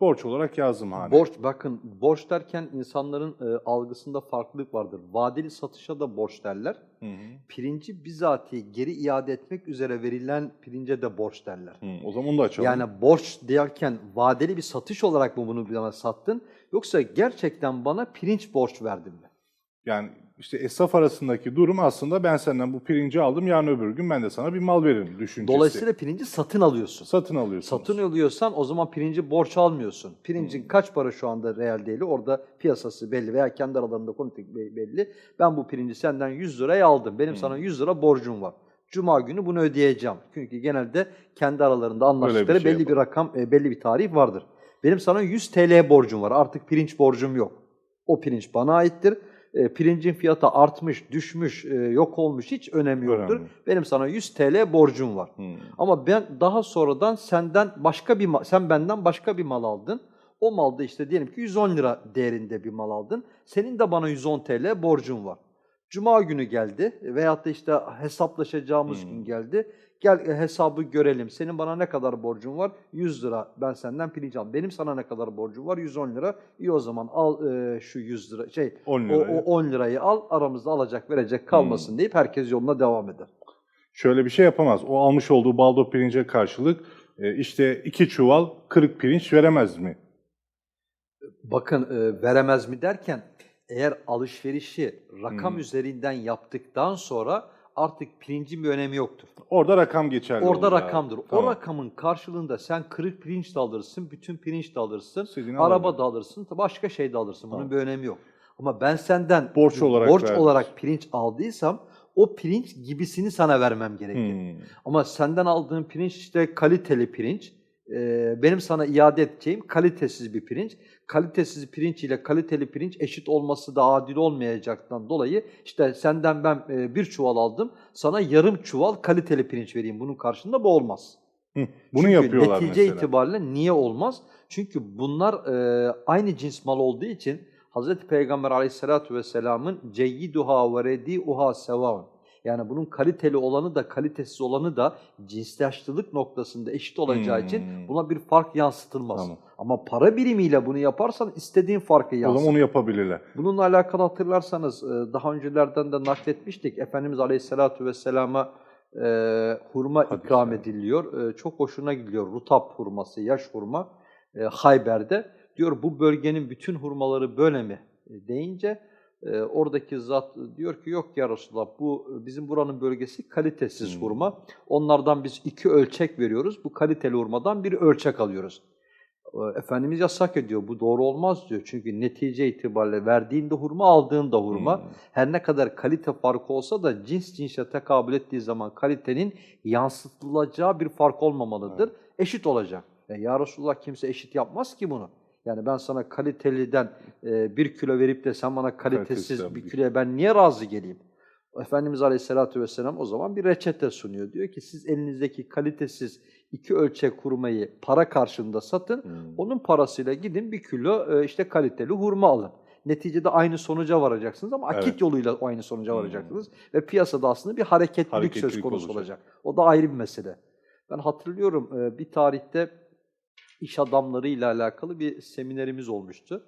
Borç olarak yazdım hani. Borç bakın borç derken insanların e, algısında farklılık vardır. Vadeli satışa da borç derler. Hı hı. Pirinci bizatihi geri iade etmek üzere verilen pirince de borç derler. Hı, o zaman onu da açalım. Yani borç derken vadeli bir satış olarak mı bunu bana sattın yoksa gerçekten bana pirinç borç verdin mi? Yani işte esnaf arasındaki durum aslında ben senden bu pirinci aldım yarın öbür gün ben de sana bir mal veririm düşüncesi. Dolayısıyla pirinci satın alıyorsun. satın alıyorsunuz. Satın alıyorsan o zaman pirinci borç almıyorsun. Pirincin Hmm. kaç para şu anda reel değeri orada piyasası belli veya kendi aralarında konuştuk be- belli. Ben bu pirinci senden 100 liraya aldım. Benim Hmm. sana 100 lira borcum var. Cuma günü bunu ödeyeceğim. Çünkü genelde kendi aralarında anlaştıkları bir şey belli bir yapalım. rakam, e, belli bir tarih vardır. Benim sana 100 TL borcum var. Artık pirinç borcum yok. O pirinç bana aittir. E, pirincin fiyatı artmış, düşmüş, e, yok olmuş hiç önemi yoktur. Önemli. Benim sana 100 TL borcum var. Hı. Ama ben daha sonradan senden başka bir sen benden başka bir mal aldın. O malda işte diyelim ki 110 lira değerinde bir mal aldın. Senin de bana 110 TL borcun var. Cuma günü geldi veyahut da işte hesaplaşacağımız Hmm. gün geldi. Gel e, hesabı görelim. Senin bana ne kadar borcun var? 100 lira. Ben senden pirinç aldım. Benim sana ne kadar borcum var? 110 lira. İyi o zaman al e, şu 100 lira şey 10 o, lirayı. o 10 lirayı al aramızda alacak verecek kalmasın Hmm. deyip herkes yoluna devam eder. Şöyle bir şey yapamaz. O almış olduğu baldo pirince karşılık e, işte iki çuval kırık pirinç veremez mi? Bakın e, veremez mi derken eğer alışverişi rakam Hmm. üzerinden yaptıktan sonra artık pirincin bir önemi yoktur. Orada rakam geçerli Orada abi. rakamdır. Tamam. O rakamın karşılığında sen kırık pirinç de alırsın, bütün pirinç de alırsın, İstediğini araba alabilir. da alırsın, başka şey de alırsın. Bunun Tamam. bir önemi yok. Ama ben senden Borç olarak borç olarak pirinç aldıysam o pirinç gibisini sana vermem gerekir. Hmm. Ama senden aldığım pirinç işte kaliteli pirinç. Ee, benim sana iade edeceğim kalitesiz bir pirinç. Kalitesiz pirinç ile kaliteli pirinç eşit olması da adil olmayacaktan dolayı işte senden ben e, bir çuval aldım. Sana yarım çuval kaliteli pirinç vereyim. Bunun karşında bu olmaz. Hı, Bunu Çünkü yapıyorlar netice mesela. itibariyle niye olmaz? Çünkü bunlar e, aynı cins mal olduğu için Hz. Peygamber aleyhissalatu vesselamın ceyyiduha ve rediuha sevaun. Yani bunun kaliteli olanı da kalitesiz olanı da cinsyaşlılık noktasında eşit olacağı Hmm. için buna bir fark yansıtılmaz. Tamam. Ama para birimiyle bunu yaparsan istediğin farkı O yansıtır. zaman onu yapabilirler. Bununla alakalı hatırlarsanız e, daha öncelerden de nakletmiştik. Efendimiz Aleyhisselatü Vesselam'a e, hurma Hadisler. ikram ediliyor. E, çok hoşuna gidiyor. Rutap hurması, yaş hurma e, Hayber'de. Diyor bu bölgenin bütün hurmaları böyle mi E, deyince e, oradaki zat diyor ki yok ya Resulallah bu bizim buranın bölgesi kalitesiz Hmm. hurma. Onlardan biz iki ölçek veriyoruz. Bu kaliteli hurmadan bir ölçek alıyoruz. E, Efendimiz yasak ediyor. Bu doğru olmaz diyor. Çünkü netice itibariyle verdiğinde hurma, aldığında hurma. Hmm. Her ne kadar kalite farkı olsa da cins cinse tekabül ettiği zaman kalitenin yansıtılacağı bir fark olmamalıdır. Eşit olacak. E, ya Resulullah kimse eşit yapmaz ki bunu. Yani ben sana kaliteliden e, bir kilo verip de sen bana kalitesiz Kalitesiz bir bir- kiloya ben niye razı geleyim? Efendimiz Aleyhisselatü Vesselam o zaman bir reçete sunuyor. Diyor ki siz elinizdeki kalitesiz iki ölçek hurmayı para karşılığında satın. Hmm. Onun parasıyla gidin bir kilo e, işte kaliteli hurma alın. Neticede aynı sonuca varacaksınız ama akit Evet. yoluyla aynı sonuca Hmm. varacaksınız. Ve piyasada aslında bir hareketlilik, söz Hareketlilik konusu olacak. olacak. O da ayrı bir mesele. Ben hatırlıyorum e, bir tarihte iş adamlarıyla alakalı bir seminerimiz olmuştu.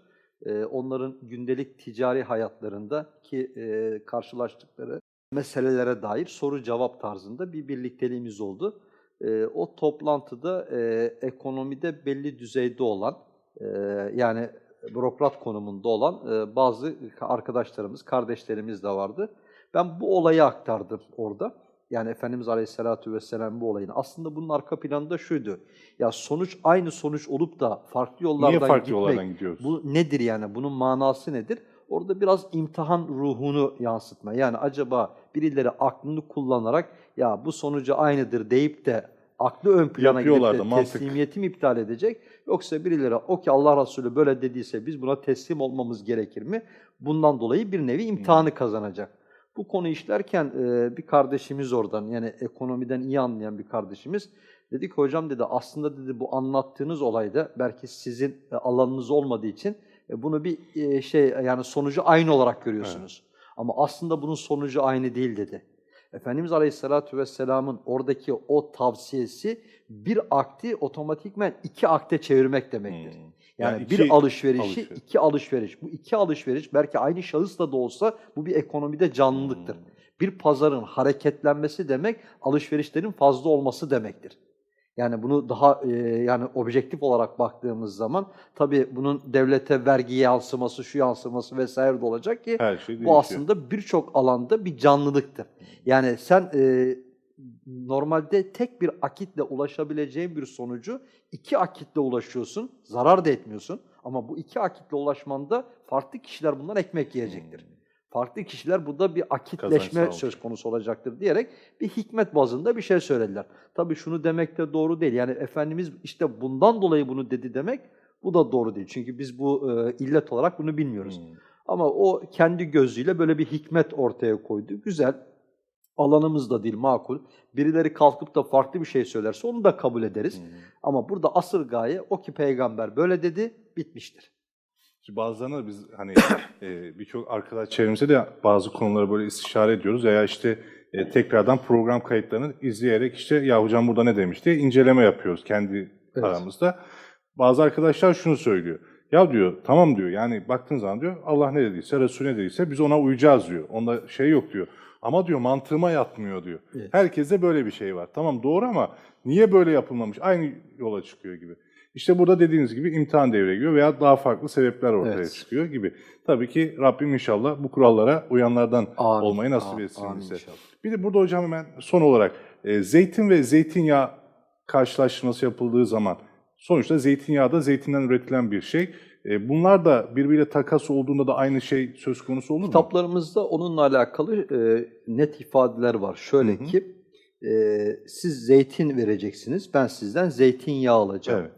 E, Onların gündelik ticari hayatlarında ki e, karşılaştıkları meselelere dair soru cevap tarzında bir birlikteliğimiz oldu. E, O toplantıda e, ekonomide belli düzeyde olan e, yani bürokrat konumunda olan e, bazı arkadaşlarımız, kardeşlerimiz de vardı. Ben bu olayı aktardım orada. Yani Efendimiz Aleyhisselatü Vesselam bu olayını. Aslında bunun arka planında şuydu. Ya sonuç aynı sonuç olup da farklı yollardan Niye farklı gitmek, yollardan gidiyoruz? bu nedir yani? Bunun manası nedir? Orada biraz imtihan ruhunu yansıtma. Yani acaba birileri aklını kullanarak ya bu sonucu aynıdır deyip de aklı ön plana gidip de teslimiyeti mi iptal edecek? Yoksa birileri o ki Allah Resulü böyle dediyse biz buna teslim olmamız gerekir mi? Bundan dolayı bir nevi imtihanı kazanacak. Bu konu işlerken e, bir kardeşimiz oradan yani ekonomiden iyi anlayan bir kardeşimiz dedi ki hocam dedi aslında dedi bu anlattığınız olayda belki sizin e, alanınız olmadığı için e, bunu bir e, şey yani sonucu aynı olarak görüyorsunuz. Ama aslında bunun sonucu aynı değil dedi. Efendimiz Aleyhisselatü Vesselam'ın oradaki o tavsiyesi bir akti otomatikmen iki akte çevirmek demektir. Hmm. Yani, Yani bir alışverişi alışveriş. iki alışveriş. Bu iki alışveriş belki aynı şahısla da olsa bu bir ekonomide canlılıktır. Hmm. Bir pazarın hareketlenmesi demek alışverişlerin fazla olması demektir. Yani bunu daha e, yani objektif olarak baktığımız zaman tabii bunun devlete vergi yansıması, şu yansıması vesaire de olacak ki Her şey değişiyor. bu aslında birçok alanda bir canlılıktır. Yani sen e, normalde tek bir akitle ulaşabileceğin bir sonucu iki akitle ulaşıyorsun, zarar da etmiyorsun. Ama bu iki akitle ulaşmanda farklı kişiler bundan ekmek yiyecektir. Farklı kişiler burada bir akitleşme söz konusu olacaktır diyerek bir hikmet bazında bir şey söylediler. Tabii şunu demek de doğru değil. Yani Efendimiz işte bundan dolayı bunu dedi demek bu da doğru değil. Çünkü biz bu e, illet olarak bunu bilmiyoruz. Hmm. Ama o kendi gözüyle böyle bir hikmet ortaya koydu. Güzel. Alanımız da değil, makul. Birileri kalkıp da farklı bir şey söylerse onu da kabul ederiz. Hmm. Ama burada asıl gaye o ki peygamber böyle dedi, bitmiştir. Şimdi Bazılarına biz hani e, birçok arkadaş çevremizde de bazı konuları böyle istişare ediyoruz veya işte e, tekrardan program kayıtlarını izleyerek işte ya hocam burada ne demiş diye inceleme yapıyoruz kendi Evet. aramızda. Bazı arkadaşlar şunu söylüyor. Ya diyor tamam diyor yani baktığın zaman diyor Allah ne dediyse Resul ne dediyse biz ona uyacağız diyor. Onda şey yok diyor. Ama diyor mantığıma yatmıyor diyor. Evet. Herkeste böyle bir şey var. Tamam doğru ama niye böyle yapılmamış? Aynı yola çıkıyor gibi. İşte burada dediğiniz gibi imtihan devreye giriyor veya daha farklı sebepler ortaya Evet. çıkıyor gibi. Tabii ki Rabbim inşallah bu kurallara uyanlardan Amin. olmayı nasip Amin. etsin Amin bize. inşallah. Bir de burada hocam hemen son olarak e, zeytin ve zeytinyağı karşılaştırması yapıldığı zaman sonuçta zeytinyağı da zeytinden üretilen bir şey. E, bunlar da birbiriyle takas olduğunda da aynı şey söz konusu olur mu? Kitaplarımızda onunla alakalı e, net ifadeler var. Şöyle Hı hı. ki, e, siz zeytin vereceksiniz, ben sizden zeytinyağı alacağım. Evet.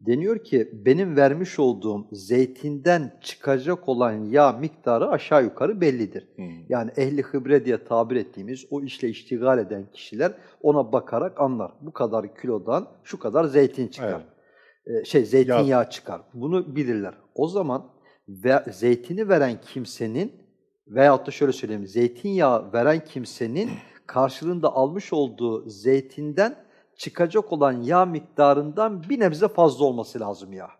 Deniyor ki, benim vermiş olduğum zeytinden çıkacak olan yağ miktarı aşağı yukarı bellidir. Hmm. Yani ehli hıbre diye tabir ettiğimiz o işle iştigal eden kişiler ona bakarak anlar. Bu kadar kilodan şu kadar zeytin çıkar. Ee, şey zeytinyağı çıkar. Bunu bilirler. O zaman ve zeytini veren kimsenin veyahut da şöyle söyleyeyim zeytinyağı veren kimsenin karşılığında almış olduğu zeytinden çıkacak olan yağ miktarından bir nebze fazla olması lazım yağ.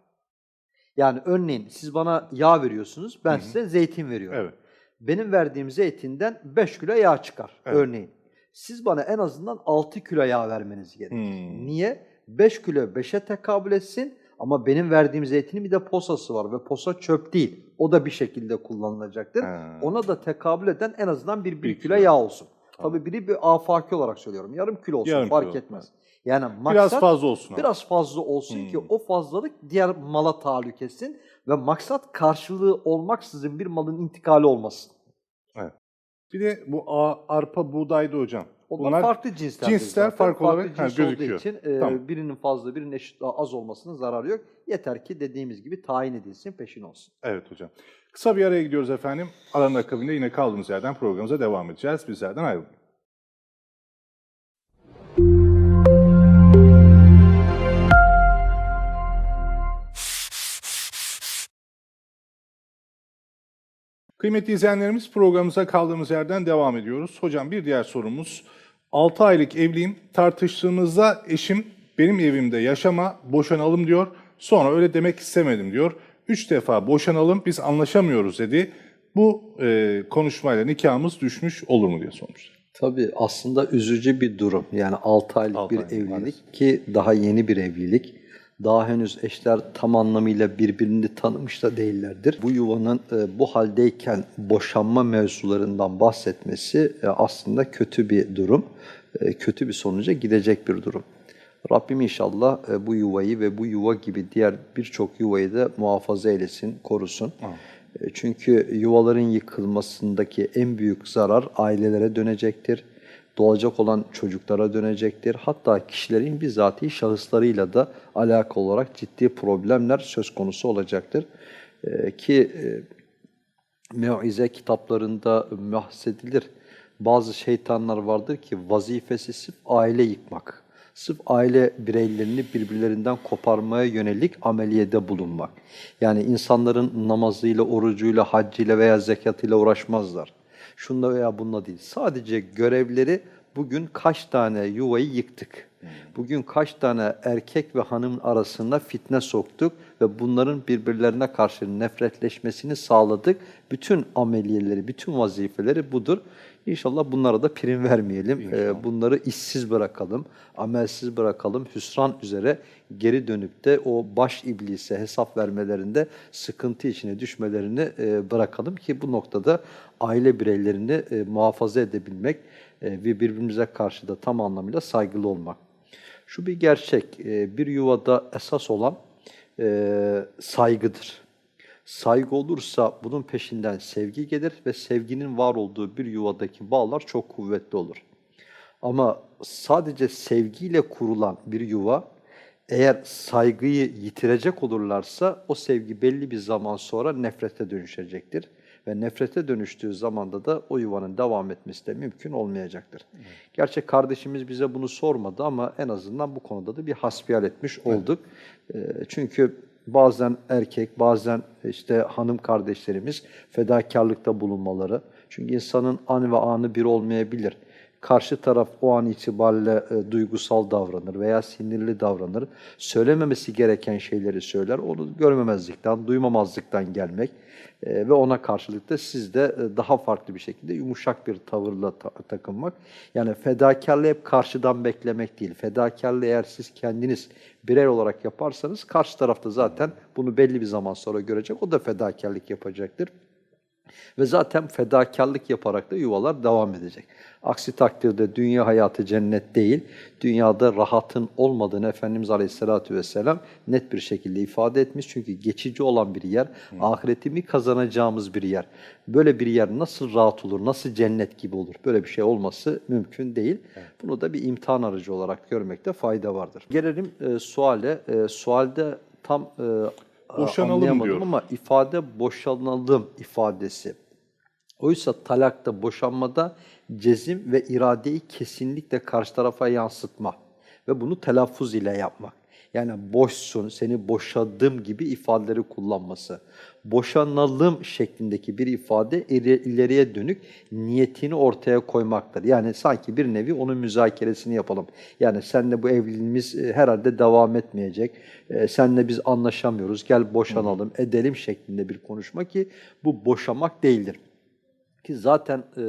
Yani örneğin siz bana yağ veriyorsunuz, ben Hı hı. size zeytin veriyorum. Evet. Benim verdiğim zeytinden 5 kilo yağ çıkar Evet. örneğin. Siz bana en azından 6 kilo yağ vermeniz gerekir. Hmm. Niye? 5 kilo 5'e tekabül etsin ama benim verdiğim zeytinin bir de posası var ve posa çöp değil. O da bir şekilde kullanılacaktır. Ha. Ona da tekabül eden en azından bir, bir Bir kilo kilo. yağ olsun. Tamam. Tabii biri bir afaki olarak söylüyorum. Yarım kilo olsun Yarım fark kilo. etmez. Yani maksat Biraz fazla olsun. biraz fazla olsun Hmm. ki o fazlalık diğer mala tahallük etsin ve maksat karşılığı olmaksızın bir malın intikali olmasın. Bir de bu arpa buğdaydı hocam. Onlar, Bunlar farklı cinsler. cinsler farklı olarak, ha, cins olduğu gözüküyor. için e, Tamam. birinin fazla birinin eşit az olmasının zararı yok. Yeter ki dediğimiz gibi tayin edilsin, peşin olsun. Evet hocam. Kısa bir araya gidiyoruz efendim. Aranın akabinde yine kaldığımız yerden programımıza devam edeceğiz. Bizlerden ayrılmayın. Kıymetli izleyenlerimiz programımıza kaldığımız yerden devam ediyoruz. Hocam bir diğer sorumuz. 6 aylık evliyim. Tartıştığımızda eşim benim evimde yaşama, boşanalım diyor. Sonra öyle demek istemedim diyor. Üç defa boşanalım biz anlaşamıyoruz dedi. Bu e, konuşmayla nikahımız düşmüş olur mu diye sormuş. Tabii aslında üzücü bir durum. Yani 6 aylık Altı bir aylık, evlilik maalesef. ki daha yeni bir evlilik. Daha henüz eşler tam anlamıyla birbirini tanımış da değillerdir. Bu yuvanın e, bu haldeyken boşanma mevzularından bahsetmesi e, aslında kötü bir durum. E, kötü bir sonuca gidecek bir durum. Rabbim inşallah e, bu yuvayı ve bu yuva gibi diğer birçok yuvayı da muhafaza eylesin, korusun. E, Çünkü yuvaların yıkılmasındaki en büyük zarar ailelere dönecektir. Doğacak olan çocuklara dönecektir. Hatta kişilerin bizatihi şahıslarıyla da alakalı olarak ciddi problemler söz konusu olacaktır. E, Ki e, meuize kitaplarında bahsedilir. Bazı şeytanlar vardır ki vazifesi sırf aile yıkmak. Sırf aile bireylerini birbirlerinden koparmaya yönelik ameliyede bulunmak. Yani insanların namazıyla, orucuyla, haccıyla veya zekatıyla uğraşmazlar. Şunda veya bununla değil. Sadece görevleri bugün kaç tane yuvayı yıktık? Bugün kaç tane erkek ve hanım arasında fitne soktuk ve bunların birbirlerine karşı nefretleşmesini sağladık. Bütün ameliyeleri, bütün vazifeleri budur. İnşallah bunlara da prim vermeyelim. Ee, bunları işsiz bırakalım, amelsiz bırakalım. Hüsran üzere geri dönüp de o baş iblise hesap vermelerinde sıkıntı içine düşmelerini e, bırakalım ki bu noktada aile bireylerini e, muhafaza edebilmek e, ve birbirimize karşı da tam anlamıyla saygılı olmak. Şu bir gerçek, bir yuvada esas olan saygıdır. Saygı olursa bunun peşinden sevgi gelir ve sevginin var olduğu bir yuvadaki bağlar çok kuvvetli olur. Ama sadece sevgiyle kurulan bir yuva eğer saygıyı yitirecek olurlarsa o sevgi belli bir zaman sonra nefrete dönüşecektir. Ve nefrete dönüştüğü zamanda da o yuvanın devam etmesi de mümkün olmayacaktır. Gerçek kardeşimiz bize bunu sormadı ama en azından bu konuda da bir hasbihal etmiş olduk. Ee, Çünkü bazen erkek, bazen işte hanım kardeşlerimiz fedakarlıkta bulunmaları. Çünkü insanın an ve anı bir olmayabilir. Karşı taraf o an itibariyle e, duygusal davranır veya sinirli davranır. Söylememesi gereken şeyleri söyler. Onu görmemezlikten, duymamazlıktan gelmek e, ve ona karşılık da siz de e, daha farklı bir şekilde yumuşak bir tavırla ta- takınmak. Yani fedakarlığı hep karşıdan beklemek değil. Fedakarlığı eğer siz kendiniz birey olarak yaparsanız karşı tarafta zaten bunu belli bir zaman sonra görecek. O da fedakarlık yapacaktır. Ve zaten fedakarlık yaparak da yuvalar devam edecek. Aksi takdirde dünya hayatı cennet değil, dünyada rahatın olmadığını Efendimiz Aleyhisselatü Vesselam net bir şekilde ifade etmiş. Çünkü geçici olan bir yer, ahiretimi kazanacağımız bir yer. Böyle bir yer nasıl rahat olur, nasıl cennet gibi olur? Böyle bir şey olması mümkün değil. Bunu da bir imtihan aracı olarak görmekte fayda vardır. Gelelim e, suale. E, sualde tam e, Boşanalım anlayamadım diyor. ama ifade boşanalım ifadesi. Oysa talakta, boşanmada cezim ve iradeyi kesinlikle karşı tarafa yansıtma ve bunu telaffuz ile yapmak. Yani boşsun, seni boşadım gibi ifadeleri kullanması. Boşanalım şeklindeki bir ifade ileriye dönük niyetini ortaya koymaktır. Yani sanki bir nevi onun müzakeresini yapalım. Yani senle bu evliliğimiz e, herhalde devam etmeyecek. E, senle biz anlaşamıyoruz. Gel boşanalım, edelim şeklinde bir konuşma ki bu boşamak değildir. Ki zaten e,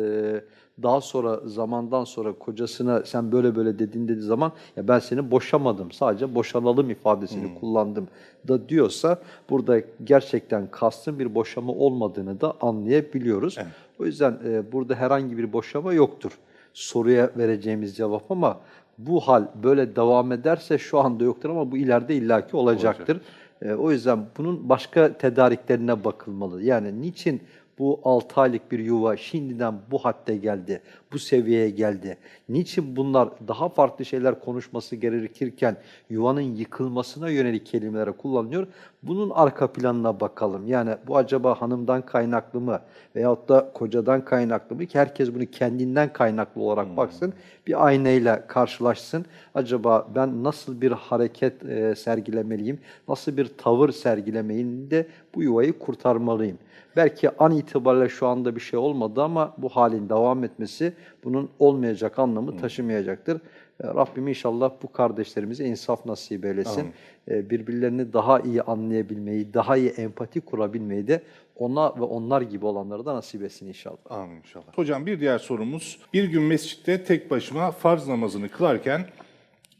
daha sonra zamandan sonra kocasına sen böyle böyle dedin dediği zaman ya ben seni boşamadım sadece boşanalım ifadesini kullandım da diyorsa burada gerçekten kastın bir boşama olmadığını da anlayabiliyoruz. O yüzden e, burada herhangi bir boşama yoktur soruya vereceğimiz cevap ama bu hal böyle devam ederse şu anda yoktur ama bu ileride illaki olacaktır. E, o yüzden bunun başka tedariklerine bakılmalı. Yani niçin bu 6 aylık bir yuva şimdiden bu hadde geldi, bu seviyeye geldi? Niçin bunlar daha farklı şeyler konuşması gerekirken yuvanın yıkılmasına yönelik kelimelere kullanılıyor? Bunun arka planına bakalım. Yani bu acaba hanımdan kaynaklı mı veyahut da kocadan kaynaklı mı ki herkes bunu kendinden kaynaklı olarak baksın. Bir aynayla karşılaşsın. Acaba ben nasıl bir hareket e, sergilemeliyim, nasıl bir tavır sergilemeliyim de bu yuvayı kurtarmalıyım. Belki an itibariyle şu anda bir şey olmadı ama bu halin devam etmesi bunun olmayacak anlamı taşımayacaktır. E, Rabbim inşallah bu kardeşlerimize insaf nasip eylesin. E, Birbirlerini daha iyi anlayabilmeyi, daha iyi empati kurabilmeyi de ona ve onlar gibi olanlara da nasip etsin inşallah. Amin inşallah. Hocam bir diğer sorumuz. Bir gün mescitte tek başıma farz namazını kılarken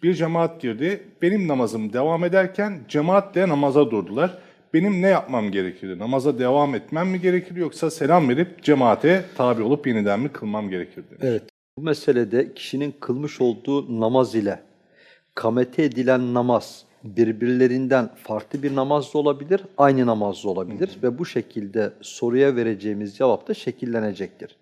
bir cemaat girdi. Benim namazım devam ederken cemaat de namaza durdular. Benim ne yapmam gerekirdi? Namaza devam etmem mi gerekir yoksa selam verip cemaate tabi olup yeniden mi kılmam gerekirdi? Evet. Bu meselede kişinin kılmış olduğu namaz ile kamete edilen namaz birbirlerinden farklı bir namaz da olabilir, aynı namaz da olabilir ve bu şekilde soruya vereceğimiz cevap da şekillenecektir.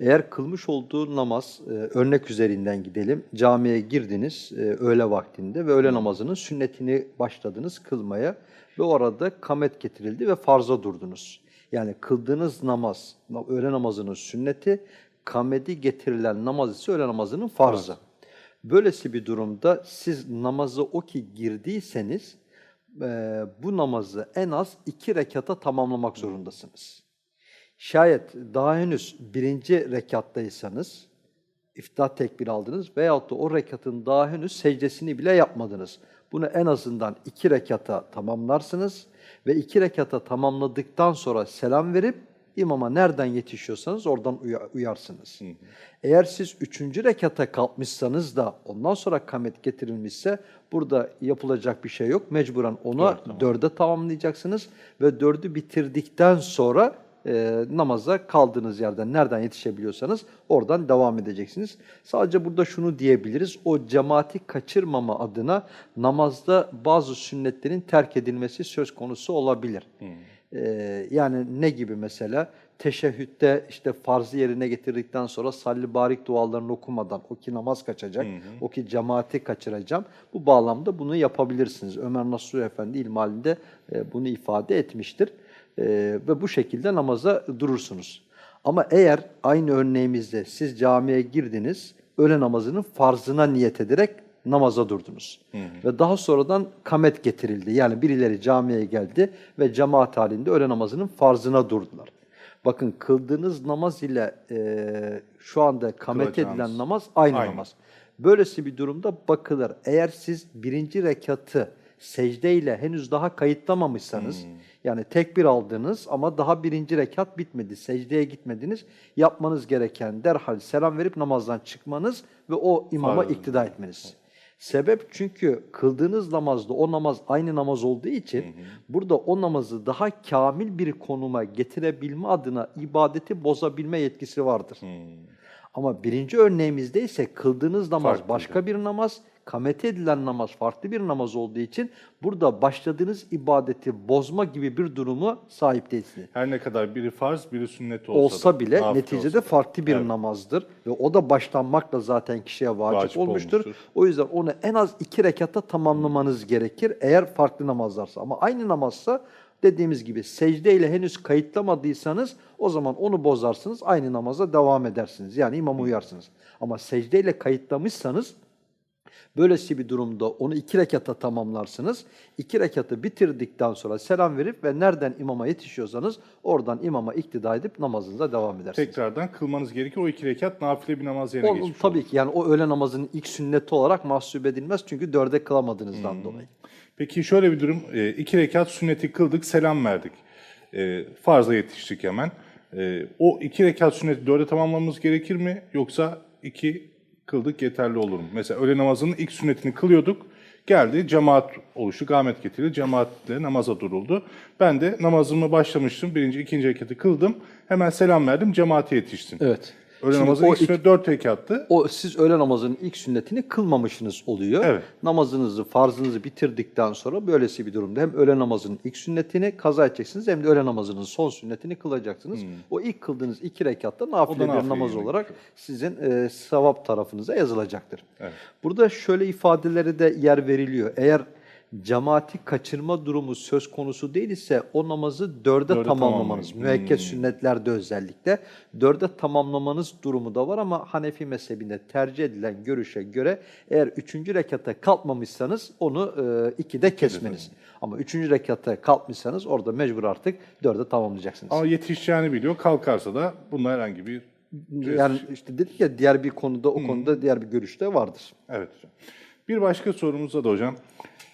Eğer kılmış olduğu namaz, e, örnek üzerinden gidelim, camiye girdiniz e, öğle vaktinde ve öğle namazının sünnetini başladınız kılmaya ve orada kamet getirildi ve farza durdunuz. Yani kıldığınız namaz, öğle namazının sünneti, kamedi getirilen namaz ise öğle namazının farzı. Böylesi bir durumda siz namazı o ki girdiyseniz e, bu namazı en az iki rekata tamamlamak zorundasınız. Şayet daha henüz birinci rekattaysanız iftihar tekbiri aldınız veyahut da o rekatın daha henüz secdesini bile yapmadınız. Bunu en azından iki rekata tamamlarsınız ve iki rekata tamamladıktan sonra selam verip imama nereden yetişiyorsanız oradan uya- uyarsınız. Eğer siz üçüncü rekata kalkmışsanız da ondan sonra kamet getirilmişse burada yapılacak bir şey yok. Mecburen onu dörde tamamlayacaksınız ve dördü bitirdikten sonra e, namaza kaldığınız yerden nereden yetişebiliyorsanız oradan devam edeceksiniz. Sadece burada şunu diyebiliriz. O cemaati kaçırmama adına namazda bazı sünnetlerin terk edilmesi söz konusu olabilir. Ee, yani ne gibi mesela? Teşehhütte işte farzı yerine getirdikten sonra salli barik dualarını okumadan o ki namaz kaçacak, o ki cemaati kaçıracağım. Bu bağlamda bunu yapabilirsiniz. Ömer Nasuh Efendi ilmalinde e, bunu ifade etmiştir. E, ve bu şekilde namaza durursunuz. Ama eğer aynı örneğimizde siz camiye girdiniz, öğle namazının farzına niyet ederek namaza durdunuz. Ve daha sonradan kamet getirildi. Yani birileri camiye geldi ve cemaat halinde öğle namazının farzına durdular. Bakın kıldığınız namaz ile e, şu anda kamet Kılacağınız. edilen namaz aynı, Aynı. namaz. Böylesi bir durumda bakılır. Eğer siz birinci rekatı secdeyle henüz daha kayıtlamamışsanız, yani tekbir aldınız ama daha birinci rekat bitmedi, secdeye gitmediniz, yapmanız gereken derhal selam verip namazdan çıkmanız ve o imama Farz. iktida etmeniz. Sebep çünkü kıldığınız namazda o namaz aynı namaz olduğu için burada o namazı daha kamil bir konuma getirebilme adına ibadeti bozabilme yetkisi vardır. Ama birinci örneğimizde ise kıldığınız namaz Farklı. başka bir namaz, kamete edilen namaz farklı bir namaz olduğu için burada başladığınız ibadeti bozma gibi bir durumu sahip değilsiniz. Her ne kadar biri farz, biri sünnet olsa, Olsa da, bile neticede olsa da. farklı bir Evet. namazdır ve o da başlanmakla zaten kişiye vacip, Vacip olmuştur. olmuştur. O yüzden onu en az iki rekata tamamlamanız gerekir eğer farklı namazlarsa. Ama aynı namazsa dediğimiz gibi secde ile henüz kayıtlamadıysanız o zaman onu bozarsınız aynı namaza devam edersiniz. Yani imama uyarsınız. Ama secde ile kayıtlamışsanız Böylesi bir durumda onu iki rekata tamamlarsınız. İki rekatı bitirdikten sonra selam verip ve nereden imama yetişiyorsanız oradan imama iktida edip namazınıza devam edersiniz. Tekrardan kılmanız gerekir. O iki rekat nafile bir namaz yerine O, geçmiş tabii olur. ki yani o öğle namazının ilk sünneti olarak mahsup edilmez çünkü dörde kılamadığınızdan Hmm. dolayı. Peki şöyle bir durum. e, iki rekat sünneti kıldık, selam verdik. E, farza yetiştik hemen. E, o iki rekat sünneti dörde tamamlamamız gerekir mi? Yoksa iki kıldık yeterli olur mu? Mesela öğle namazının ilk sünnetini kılıyorduk. Geldi, cemaat oluştu, gamet getirildi, cemaatle namaza duruldu. Ben de namazımı başlamıştım, birinci, ikinci rekatı kıldım. Hemen selam verdim, cemaate yetiştim. Evet. Öğle namazının ilk sünnet dört rekattı. O siz öğle namazının ilk sünnetini kılmamışsınız oluyor. Evet. Namazınızı, farzınızı bitirdikten sonra böylesi bir durumda hem öğle namazının ilk sünnetini kaza edeceksiniz hem de öğle namazının son sünnetini kılacaksınız. O ilk kıldığınız iki rekatta nafile bir nafile namaz olarak sizin e, sevap tarafınıza yazılacaktır. Evet. Burada şöyle ifadelere de yer veriliyor. Eğer cemaati kaçırma durumu söz konusu değil ise o namazı dörde, Dörde tamamlamanız, tamamlayın. müekket sünnetlerde özellikle dörde tamamlamanız durumu da var ama Hanefi mezhebinde tercih edilen görüşe göre eğer üçüncü rekata kalkmamışsanız onu e, ikide kesmeniz. Ama üçüncü rekata kalkmışsanız orada mecbur artık dörde tamamlayacaksınız. Ama yetişeceğini biliyor. Kalkarsa da bunda herhangi bir... yani işte dedik ya diğer bir konuda o konuda diğer bir görüş de vardır. Evet hocam. Bir başka sorumuzda da hocam.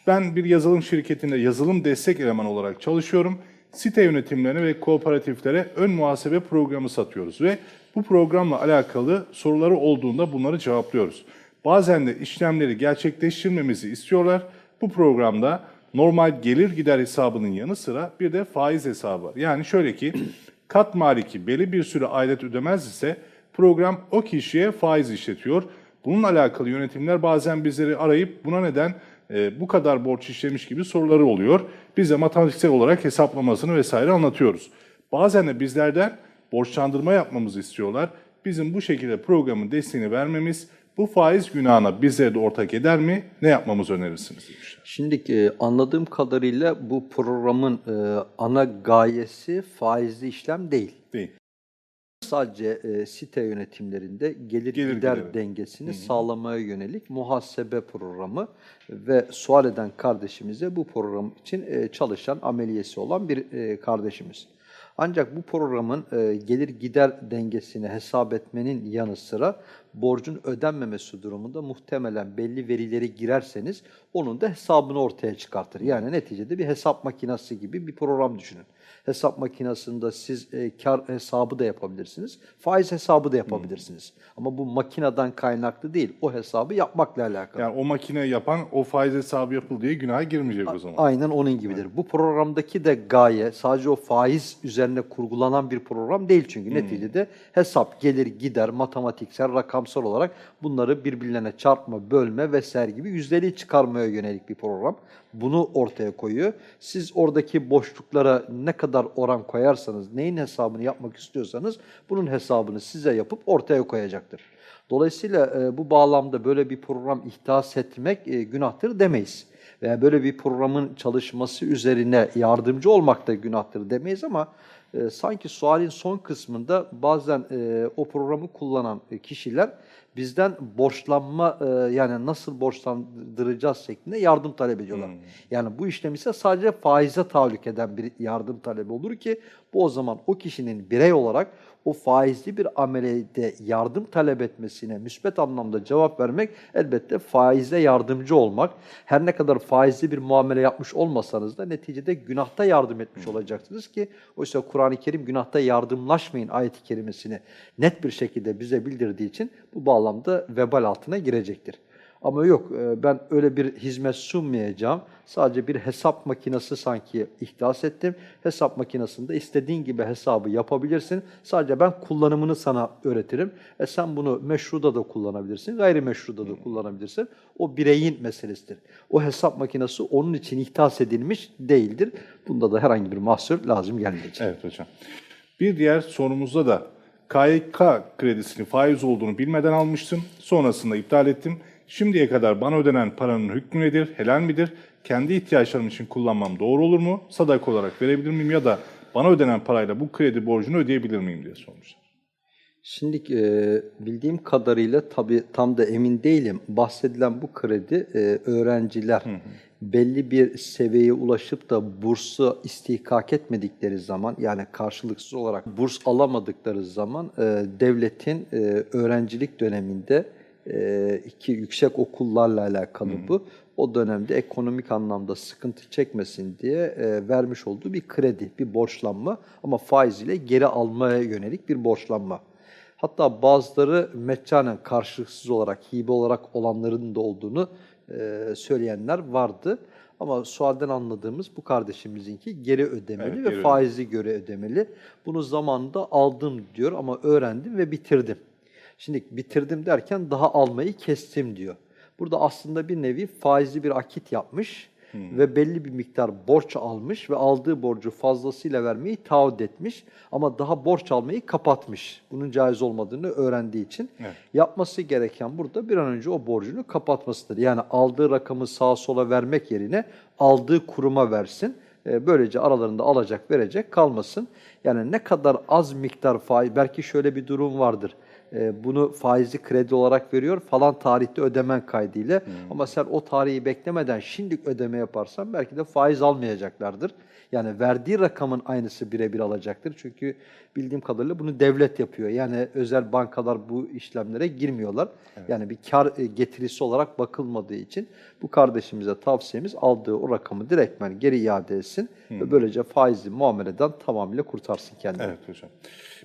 Ben bir yazılım şirketinde yazılım destek elemanı olarak çalışıyorum. Site yönetimlerine ve kooperatiflere ön muhasebe programı satıyoruz ve bu programla alakalı soruları olduğunda bunları cevaplıyoruz. Bazen de işlemleri gerçekleştirmemizi istiyorlar. Bu programda normal gelir gider hesabının yanı sıra bir de faiz hesabı var. Yani şöyle ki kat maliki belli bir süre aidat ödemez ise program o kişiye faiz işletiyor. Bununla alakalı yönetimler bazen bizleri arayıp buna neden e, bu kadar borç işlemiş gibi soruları oluyor. Biz de matematiksel olarak hesaplamasını vesaire anlatıyoruz. Bazen de bizlerden borçlandırma yapmamızı istiyorlar. Bizim bu şekilde programın desteğini vermemiz bu faiz günahına bizleri de ortak eder mi? Ne yapmamızı önerirsiniz demişler. Şimdi e, anladığım kadarıyla bu programın e, ana gayesi faizli işlem değil. Değil. Sadece e, site yönetimlerinde gelir, Gelir gider gideri. dengesini sağlamaya yönelik muhasebe programı ve sual eden kardeşimize bu program için e, çalışan ameliyesi olan bir e, kardeşimiz. Ancak bu programın e, gelir gider dengesini hesap etmenin yanı sıra borcun ödenmemesi durumunda muhtemelen belli verileri girerseniz onun da hesabını ortaya çıkartır. Yani neticede bir hesap makinesi gibi bir program düşünün. Hesap makinesinde siz e, kar hesabı da yapabilirsiniz, faiz hesabı da yapabilirsiniz. Ama bu makineden kaynaklı değil, o hesabı yapmakla alakalı. Yani o makine yapan o faiz hesabı yapıl diye günaha girmeyecek o zaman. Aynen onun gibidir. Bu programdaki de gaye sadece o faiz üzerine kurgulanan bir program değil çünkü neticede hesap, gelir, gider, matematiksel, rakamsal olarak bunları birbirlerine çarpma, bölme vesaire gibi yüzdeliği çıkarmaya yönelik bir program. Bunu ortaya koyuyor. Siz oradaki boşluklara ne kadar oran koyarsanız, neyin hesabını yapmak istiyorsanız bunun hesabını size yapıp ortaya koyacaktır. Dolayısıyla e, bu bağlamda böyle bir program ihdas etmek e, günahtır demeyiz. Veya böyle bir programın çalışması üzerine yardımcı olmak da günahtır demeyiz ama e, sanki sualin son kısmında bazen e, o programı kullanan e, kişiler bizden borçlanma e, yani nasıl borçlandıracağız şeklinde yardım talep ediyorlar. Yani bu işlem ise sadece faize tahallük eden bir yardım talebi olur ki bu o zaman o kişinin birey olarak o faizli bir ameliyede yardım talep etmesine müsbet anlamda cevap vermek elbette faize yardımcı olmak. Her ne kadar faizli bir muamele yapmış olmasanız da neticede günahta yardım etmiş olacaksınız ki oysa Kur'an-ı Kerim günahta yardımlaşmayın ayet-i kerimesini net bir şekilde bize bildirdiği için bu bağlamda vebal altına girecektir. Ama yok e, ben öyle bir hizmet sunmayacağım. Sadece bir hesap makinesi sanki ihdas ettim. Hesap makinesinde istediğin gibi hesabı yapabilirsin. Sadece ben kullanımını sana öğretirim. E sen bunu meşruda da kullanabilirsin, gayrimeşruda da kullanabilirsin. O bireyin meselesidir. O hesap makinesi onun için ihdas edilmiş değildir. Bunda da herhangi bir mahsur lazım gelmeyecek. Evet hocam. Bir diğer sorumuzda da KYK kredisini faiz olduğunu bilmeden almıştım. Sonrasında iptal ettim. Şimdiye kadar bana ödenen paranın hükmü nedir? Helal midir? Kendi ihtiyaçlarım için kullanmam doğru olur mu? Sadaka olarak verebilir miyim ya da bana ödenen parayla bu kredi borcunu ödeyebilir miyim diye sormuşlar. Şimdi e, bildiğim kadarıyla tabii tam da emin değilim. Bahsedilen bu kredi e, öğrenciler belli bir seviyeye ulaşıp da bursu istihkak etmedikleri zaman yani karşılıksız olarak burs alamadıkları zaman e, devletin e, öğrencilik döneminde e, iki yüksek okullarla alakalı bu. O dönemde ekonomik anlamda sıkıntı çekmesin diye e, vermiş olduğu bir kredi, bir borçlanma ama faiz ile geri almaya yönelik bir borçlanma. Hatta bazıları meccanen karşılıksız olarak, hibe olarak olanların da olduğunu e, söyleyenler vardı. Ama sualden anladığımız bu kardeşimizinki geri ödemeli Evet, ve geri faizi göre ödemeli. Bunu zamanında aldım diyor ama öğrendim ve bitirdim. Şimdi bitirdim derken daha almayı kestim diyor. Burada aslında bir nevi faizli bir akit yapmış ve belli bir miktar borç almış ve aldığı borcu fazlasıyla vermeyi taahhüt etmiş ama daha borç almayı kapatmış. Bunun caiz olmadığını öğrendiği için Evet. yapması gereken burada bir an önce o borcunu kapatmasıdır. Yani aldığı rakamı sağa sola vermek yerine aldığı kuruma versin. E, Böylece aralarında alacak verecek kalmasın. Yani ne kadar az miktar faiz, belki şöyle bir durum vardır. E, Bunu faizli kredi olarak veriyor falan tarihte ödemen kaydıyla. Ama sen o tarihi beklemeden şimdi ödeme yaparsan belki de faiz almayacaklardır. Yani verdiği rakamın aynısı birebir alacaktır. Çünkü bildiğim kadarıyla bunu devlet yapıyor. Yani özel bankalar bu işlemlere girmiyorlar. Yani bir kar e, getirisi olarak bakılmadığı için bu kardeşimize tavsiyemiz aldığı o rakamı direktmen geri iade etsin ve böylece faizli muameleden tamamıyla kurtarsın kendini. Evet hocam.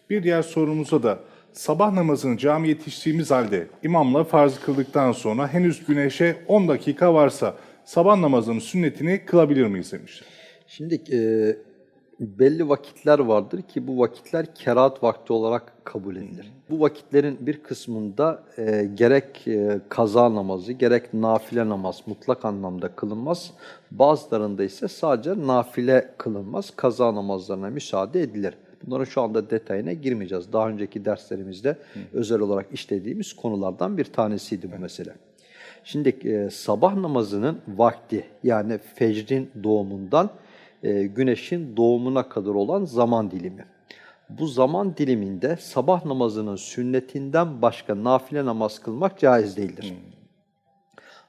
Bir diğer sorumuza da sabah namazını cami yetiştiğimiz halde imamla farz kıldıktan sonra henüz güneşe 10 dakika varsa sabah namazının sünnetini kılabilir miyiz demişler. Şimdi e, belli vakitler vardır ki bu vakitler kerahat vakti olarak kabul edilir. Bu vakitlerin bir kısmında e, gerek e, kaza namazı gerek nafile namaz mutlak anlamda kılınmaz. Bazılarında ise sadece nafile kılınmaz. Kaza namazlarına müsaade edilir. Bunların şu anda detayına girmeyeceğiz. Daha önceki derslerimizde özel olarak işlediğimiz konulardan bir tanesiydi bu mesele. Şimdi e, sabah namazının vakti yani fecrin doğumundan e, güneşin doğumuna kadar olan zaman dilimi. Bu zaman diliminde sabah namazının sünnetinden başka nafile namaz kılmak caiz değildir.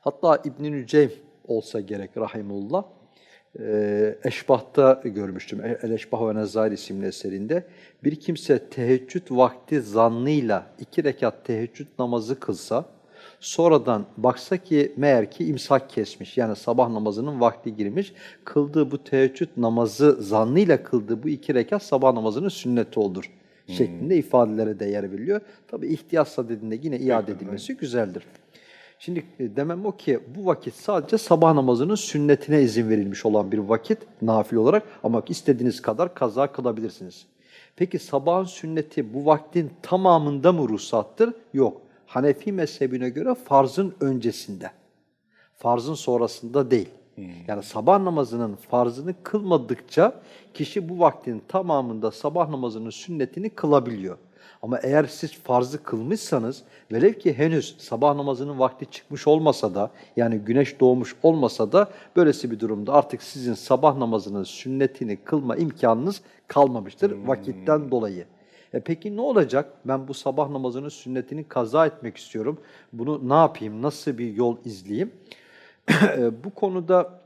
Hatta İbn-i Nüceym olsa gerek rahimullah Eşbah'ta görmüştüm. E- El Eşbah ve Nezair isimli eserinde. Bir kimse teheccüd vakti zannıyla iki rekat teheccüd namazı kılsa, sonradan baksa ki meğer ki imsak kesmiş. Yani sabah namazının vakti girmiş. Kıldığı bu teheccüd namazı zannıyla kıldığı bu iki rekat sabah namazının sünneti olur. Şeklinde ifadelere de yer veriliyor. Tabi ihtiyatsa dediğinde yine iade edilmesi güzeldir. Şimdi e, demem o ki bu vakit sadece sabah namazının sünnetine izin verilmiş olan bir vakit nafil olarak ama istediğiniz kadar kaza kılabilirsiniz. Peki sabahın sünneti bu vaktin tamamında mı ruhsattır? Yok. Hanefi mezhebine göre farzın öncesinde. Farzın sonrasında değil. Yani sabah namazının farzını kılmadıkça kişi bu vaktin tamamında sabah namazının sünnetini kılabiliyor. Ama eğer siz farzı kılmışsanız velev ki henüz sabah namazının vakti çıkmış olmasa da yani güneş doğmuş olmasa da böylesi bir durumda artık sizin sabah namazının sünnetini kılma imkanınız kalmamıştır vakitten dolayı. E peki ne olacak? Ben bu sabah namazının sünnetini kaza etmek istiyorum. Bunu ne yapayım? Nasıl bir yol izleyeyim? E, bu konuda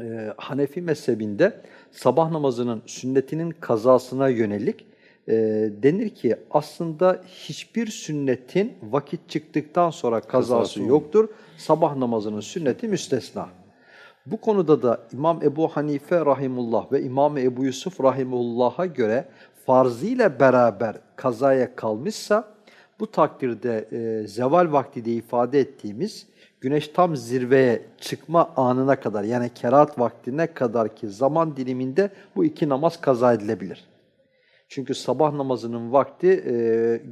e, Hanefi mezhebinde sabah namazının sünnetinin kazasına yönelik e, denir ki aslında hiçbir sünnetin vakit çıktıktan sonra kazası Kazası yoktur. Sabah namazının sünneti müstesna. Bu konuda da İmam Ebu Hanife rahimullah ve İmam Ebu Yusuf rahimullah'a göre farzıyla beraber kazaya kalmışsa bu takdirde e, zeval vakti de ifade ettiğimiz güneş tam zirveye çıkma anına kadar yani kerat vaktine kadar ki zaman diliminde bu iki namaz kaza edilebilir. Çünkü sabah namazının vakti e,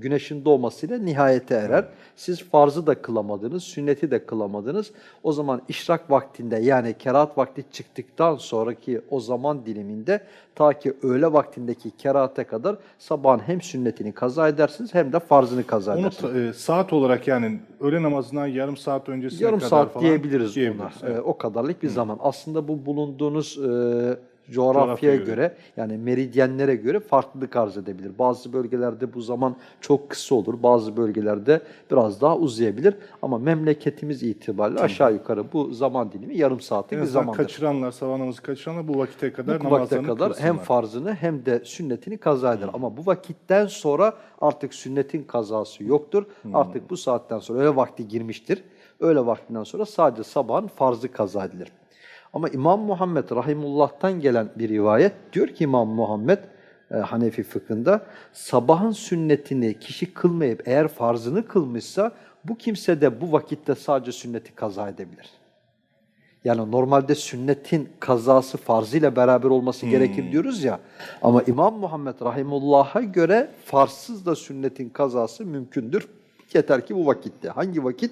güneşin doğmasıyla nihayete erer. Siz farzı da kılamadınız, sünneti de kılamadınız. O zaman işrak vaktinde yani kerahat vakti çıktıktan sonraki o zaman diliminde ta ki öğle vaktindeki kerahate kadar sabahın hem sünnetini kaza edersiniz hem de farzını kaza Onu edersiniz. ta- e, saat olarak yani öğle namazından yarım saat öncesine Yarım kadar saat falan diyebiliriz, diyebiliriz. buna. Evet. Ee, o kadarlık bir zaman. Aslında bu bulunduğunuz e, coğrafyaya göre, göre. yani meridyenlere göre farklılık arz edebilir. Bazı bölgelerde bu zaman çok kısa olur. Bazı bölgelerde biraz daha uzayabilir. Ama memleketimiz itibariyle aşağı yukarı bu zaman dilimi yarım saatlik En bir zamandır. kaçıranlar, sabah namazı kaçıranlar bu vakite kadar Bu namazlarını kadar hem kılsınlar. farzını hem de sünnetini kaza eder. Ama bu vakitten sonra artık sünnetin kazası yoktur. Artık bu saatten sonra öğle vakti girmiştir. Öğle vaktinden sonra sadece sabahın farzı kaza edilir. Ama İmam Muhammed Rahimullah'tan gelen bir rivayet diyor ki İmam Muhammed e, Hanefi fıkhında sabahın sünnetini kişi kılmayıp eğer farzını kılmışsa bu kimse de bu vakitte sadece sünneti kaza edebilir. Yani normalde sünnetin kazası farzıyla beraber olması gerekir diyoruz ya. Ama İmam Muhammed Rahimullah'a göre farzsız da sünnetin kazası mümkündür. Yeter ki bu vakitte. Hangi vakit?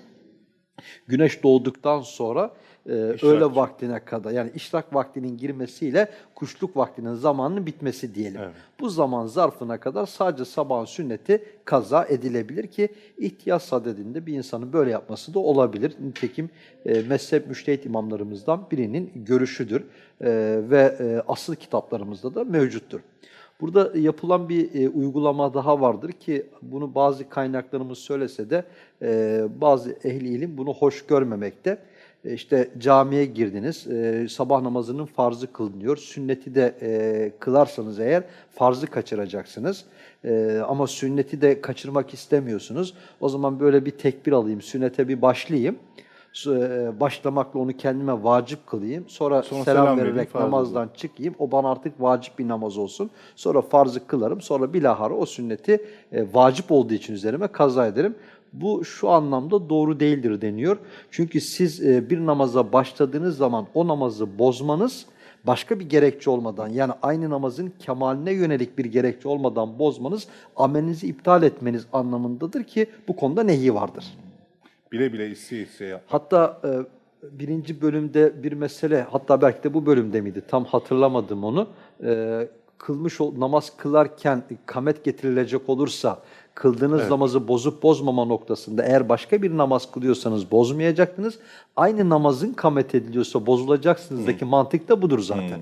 Güneş doğduktan sonra e, öğle vaktine kadar yani işrak vaktinin girmesiyle kuşluk vaktinin zamanının bitmesi diyelim. Evet. Bu zaman zarfına kadar sadece sabahın sünneti kaza edilebilir ki ihtiyaç sadedinde bir insanın böyle yapması da olabilir. Nitekim e, mezhep müştehit imamlarımızdan birinin görüşüdür E, ve e, asıl kitaplarımızda da mevcuttur. Burada yapılan bir e, uygulama daha vardır ki bunu bazı kaynaklarımız söylese de e, bazı ehli ilim bunu hoş görmemekte. E, işte camiye girdiniz, e, sabah namazının farzı kılınıyor. Sünneti de e, kılarsanız eğer farzı kaçıracaksınız. E, ama sünneti de kaçırmak istemiyorsunuz. O zaman böyle bir tekbir alayım, sünnete bir başlayayım. E, Başlamakla onu kendime vacip kılayım. Sonra, Sonra selam, selam vererek namazdan çıkayım. O bana artık vacip bir namaz olsun. Sonra farzı kılarım. Sonra bilahare o sünneti e, vacip olduğu için üzerime kaza ederim. Bu şu anlamda doğru değildir deniyor. Çünkü siz e, bir namaza başladığınız zaman o namazı bozmanız başka bir gerekçe olmadan yani aynı namazın kemaline yönelik bir gerekçe olmadan bozmanız amelinizi iptal etmeniz anlamındadır ki bu konuda nehi vardır. Bile bile isteye yap. Hatta e, birinci bölümde bir mesele, hatta belki de bu bölümde miydi? Tam hatırlamadım onu. E, kılmış namaz kılarken kamet getirilecek olursa kıldığınız namazı bozup bozmama noktasında eğer başka bir namaz kılıyorsanız bozmayacaktınız. Aynı namazın kamet ediliyorsa bozulacaksınızdaki mantık da budur zaten.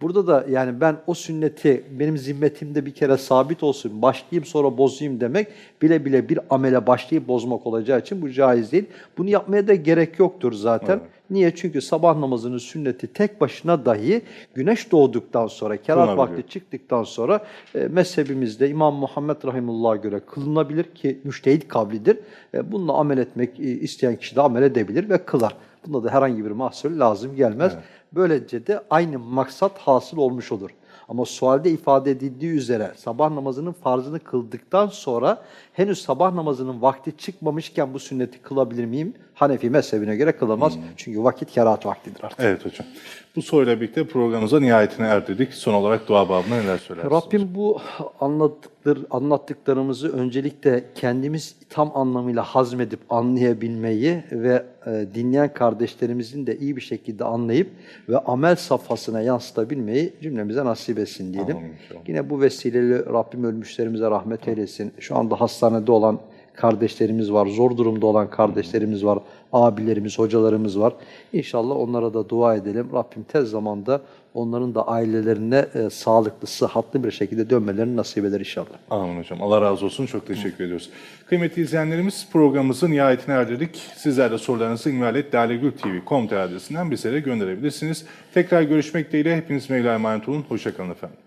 Burada da yani ben o sünneti benim zimmetimde bir kere sabit olsun, başlayayım sonra bozayım demek bile bile bir amele başlayıp bozmak olacağı için bu caiz değil. Bunu yapmaya da gerek yoktur zaten. Niye? Çünkü sabah namazının sünneti tek başına dahi güneş doğduktan sonra, kerat vakti çıktıktan sonra e, mezhebimizde İmam Muhammed Rahimullah'a göre kılınabilir ki müştehit kavlidir. E, bununla amel etmek e, isteyen kişi de amel edebilir ve kılar. Bunda da herhangi bir mahsur lazım gelmez. Böylece de aynı maksat hasıl olmuş olur. Ama sualde ifade edildiği üzere sabah namazının farzını kıldıktan sonra henüz sabah namazının vakti çıkmamışken bu sünneti kılabilir miyim? Hanefi mezhebine göre kılamaz. Çünkü vakit kerahat vaktidir artık. Evet hocam. Bu soruyla birlikte programımıza nihayetine erdirdik. Son olarak dua babına neler söylersiniz? Rabbim bu anlattıklar, anlattıklarımızı öncelikle kendimiz tam anlamıyla hazmedip anlayabilmeyi ve e, dinleyen kardeşlerimizin de iyi bir şekilde anlayıp ve amel safhasına yansıtabilmeyi cümlemize nasip etsin diyelim. Amin. Yine bu vesileyle Rabbim ölmüşlerimize rahmet eylesin. Şu anda hastanede olan kardeşlerimiz var, zor durumda olan kardeşlerimiz var, abilerimiz, hocalarımız var. İnşallah onlara da dua edelim. Rabbim tez zamanda onların da ailelerine e, sağlıklı, sıhhatli bir şekilde dönmelerini nasip eder inşallah. Amin hocam. Allah razı olsun. Çok teşekkür ediyoruz. Kıymetli izleyenlerimiz programımızın nihayetine erdirdik. Sizler de sorularınızı ilmihaletlalegültv.com adresinden bizlere gönderebilirsiniz. Tekrar görüşmek dileğiyle hepiniz Mevla'ya emanet olun. Hoşçakalın efendim.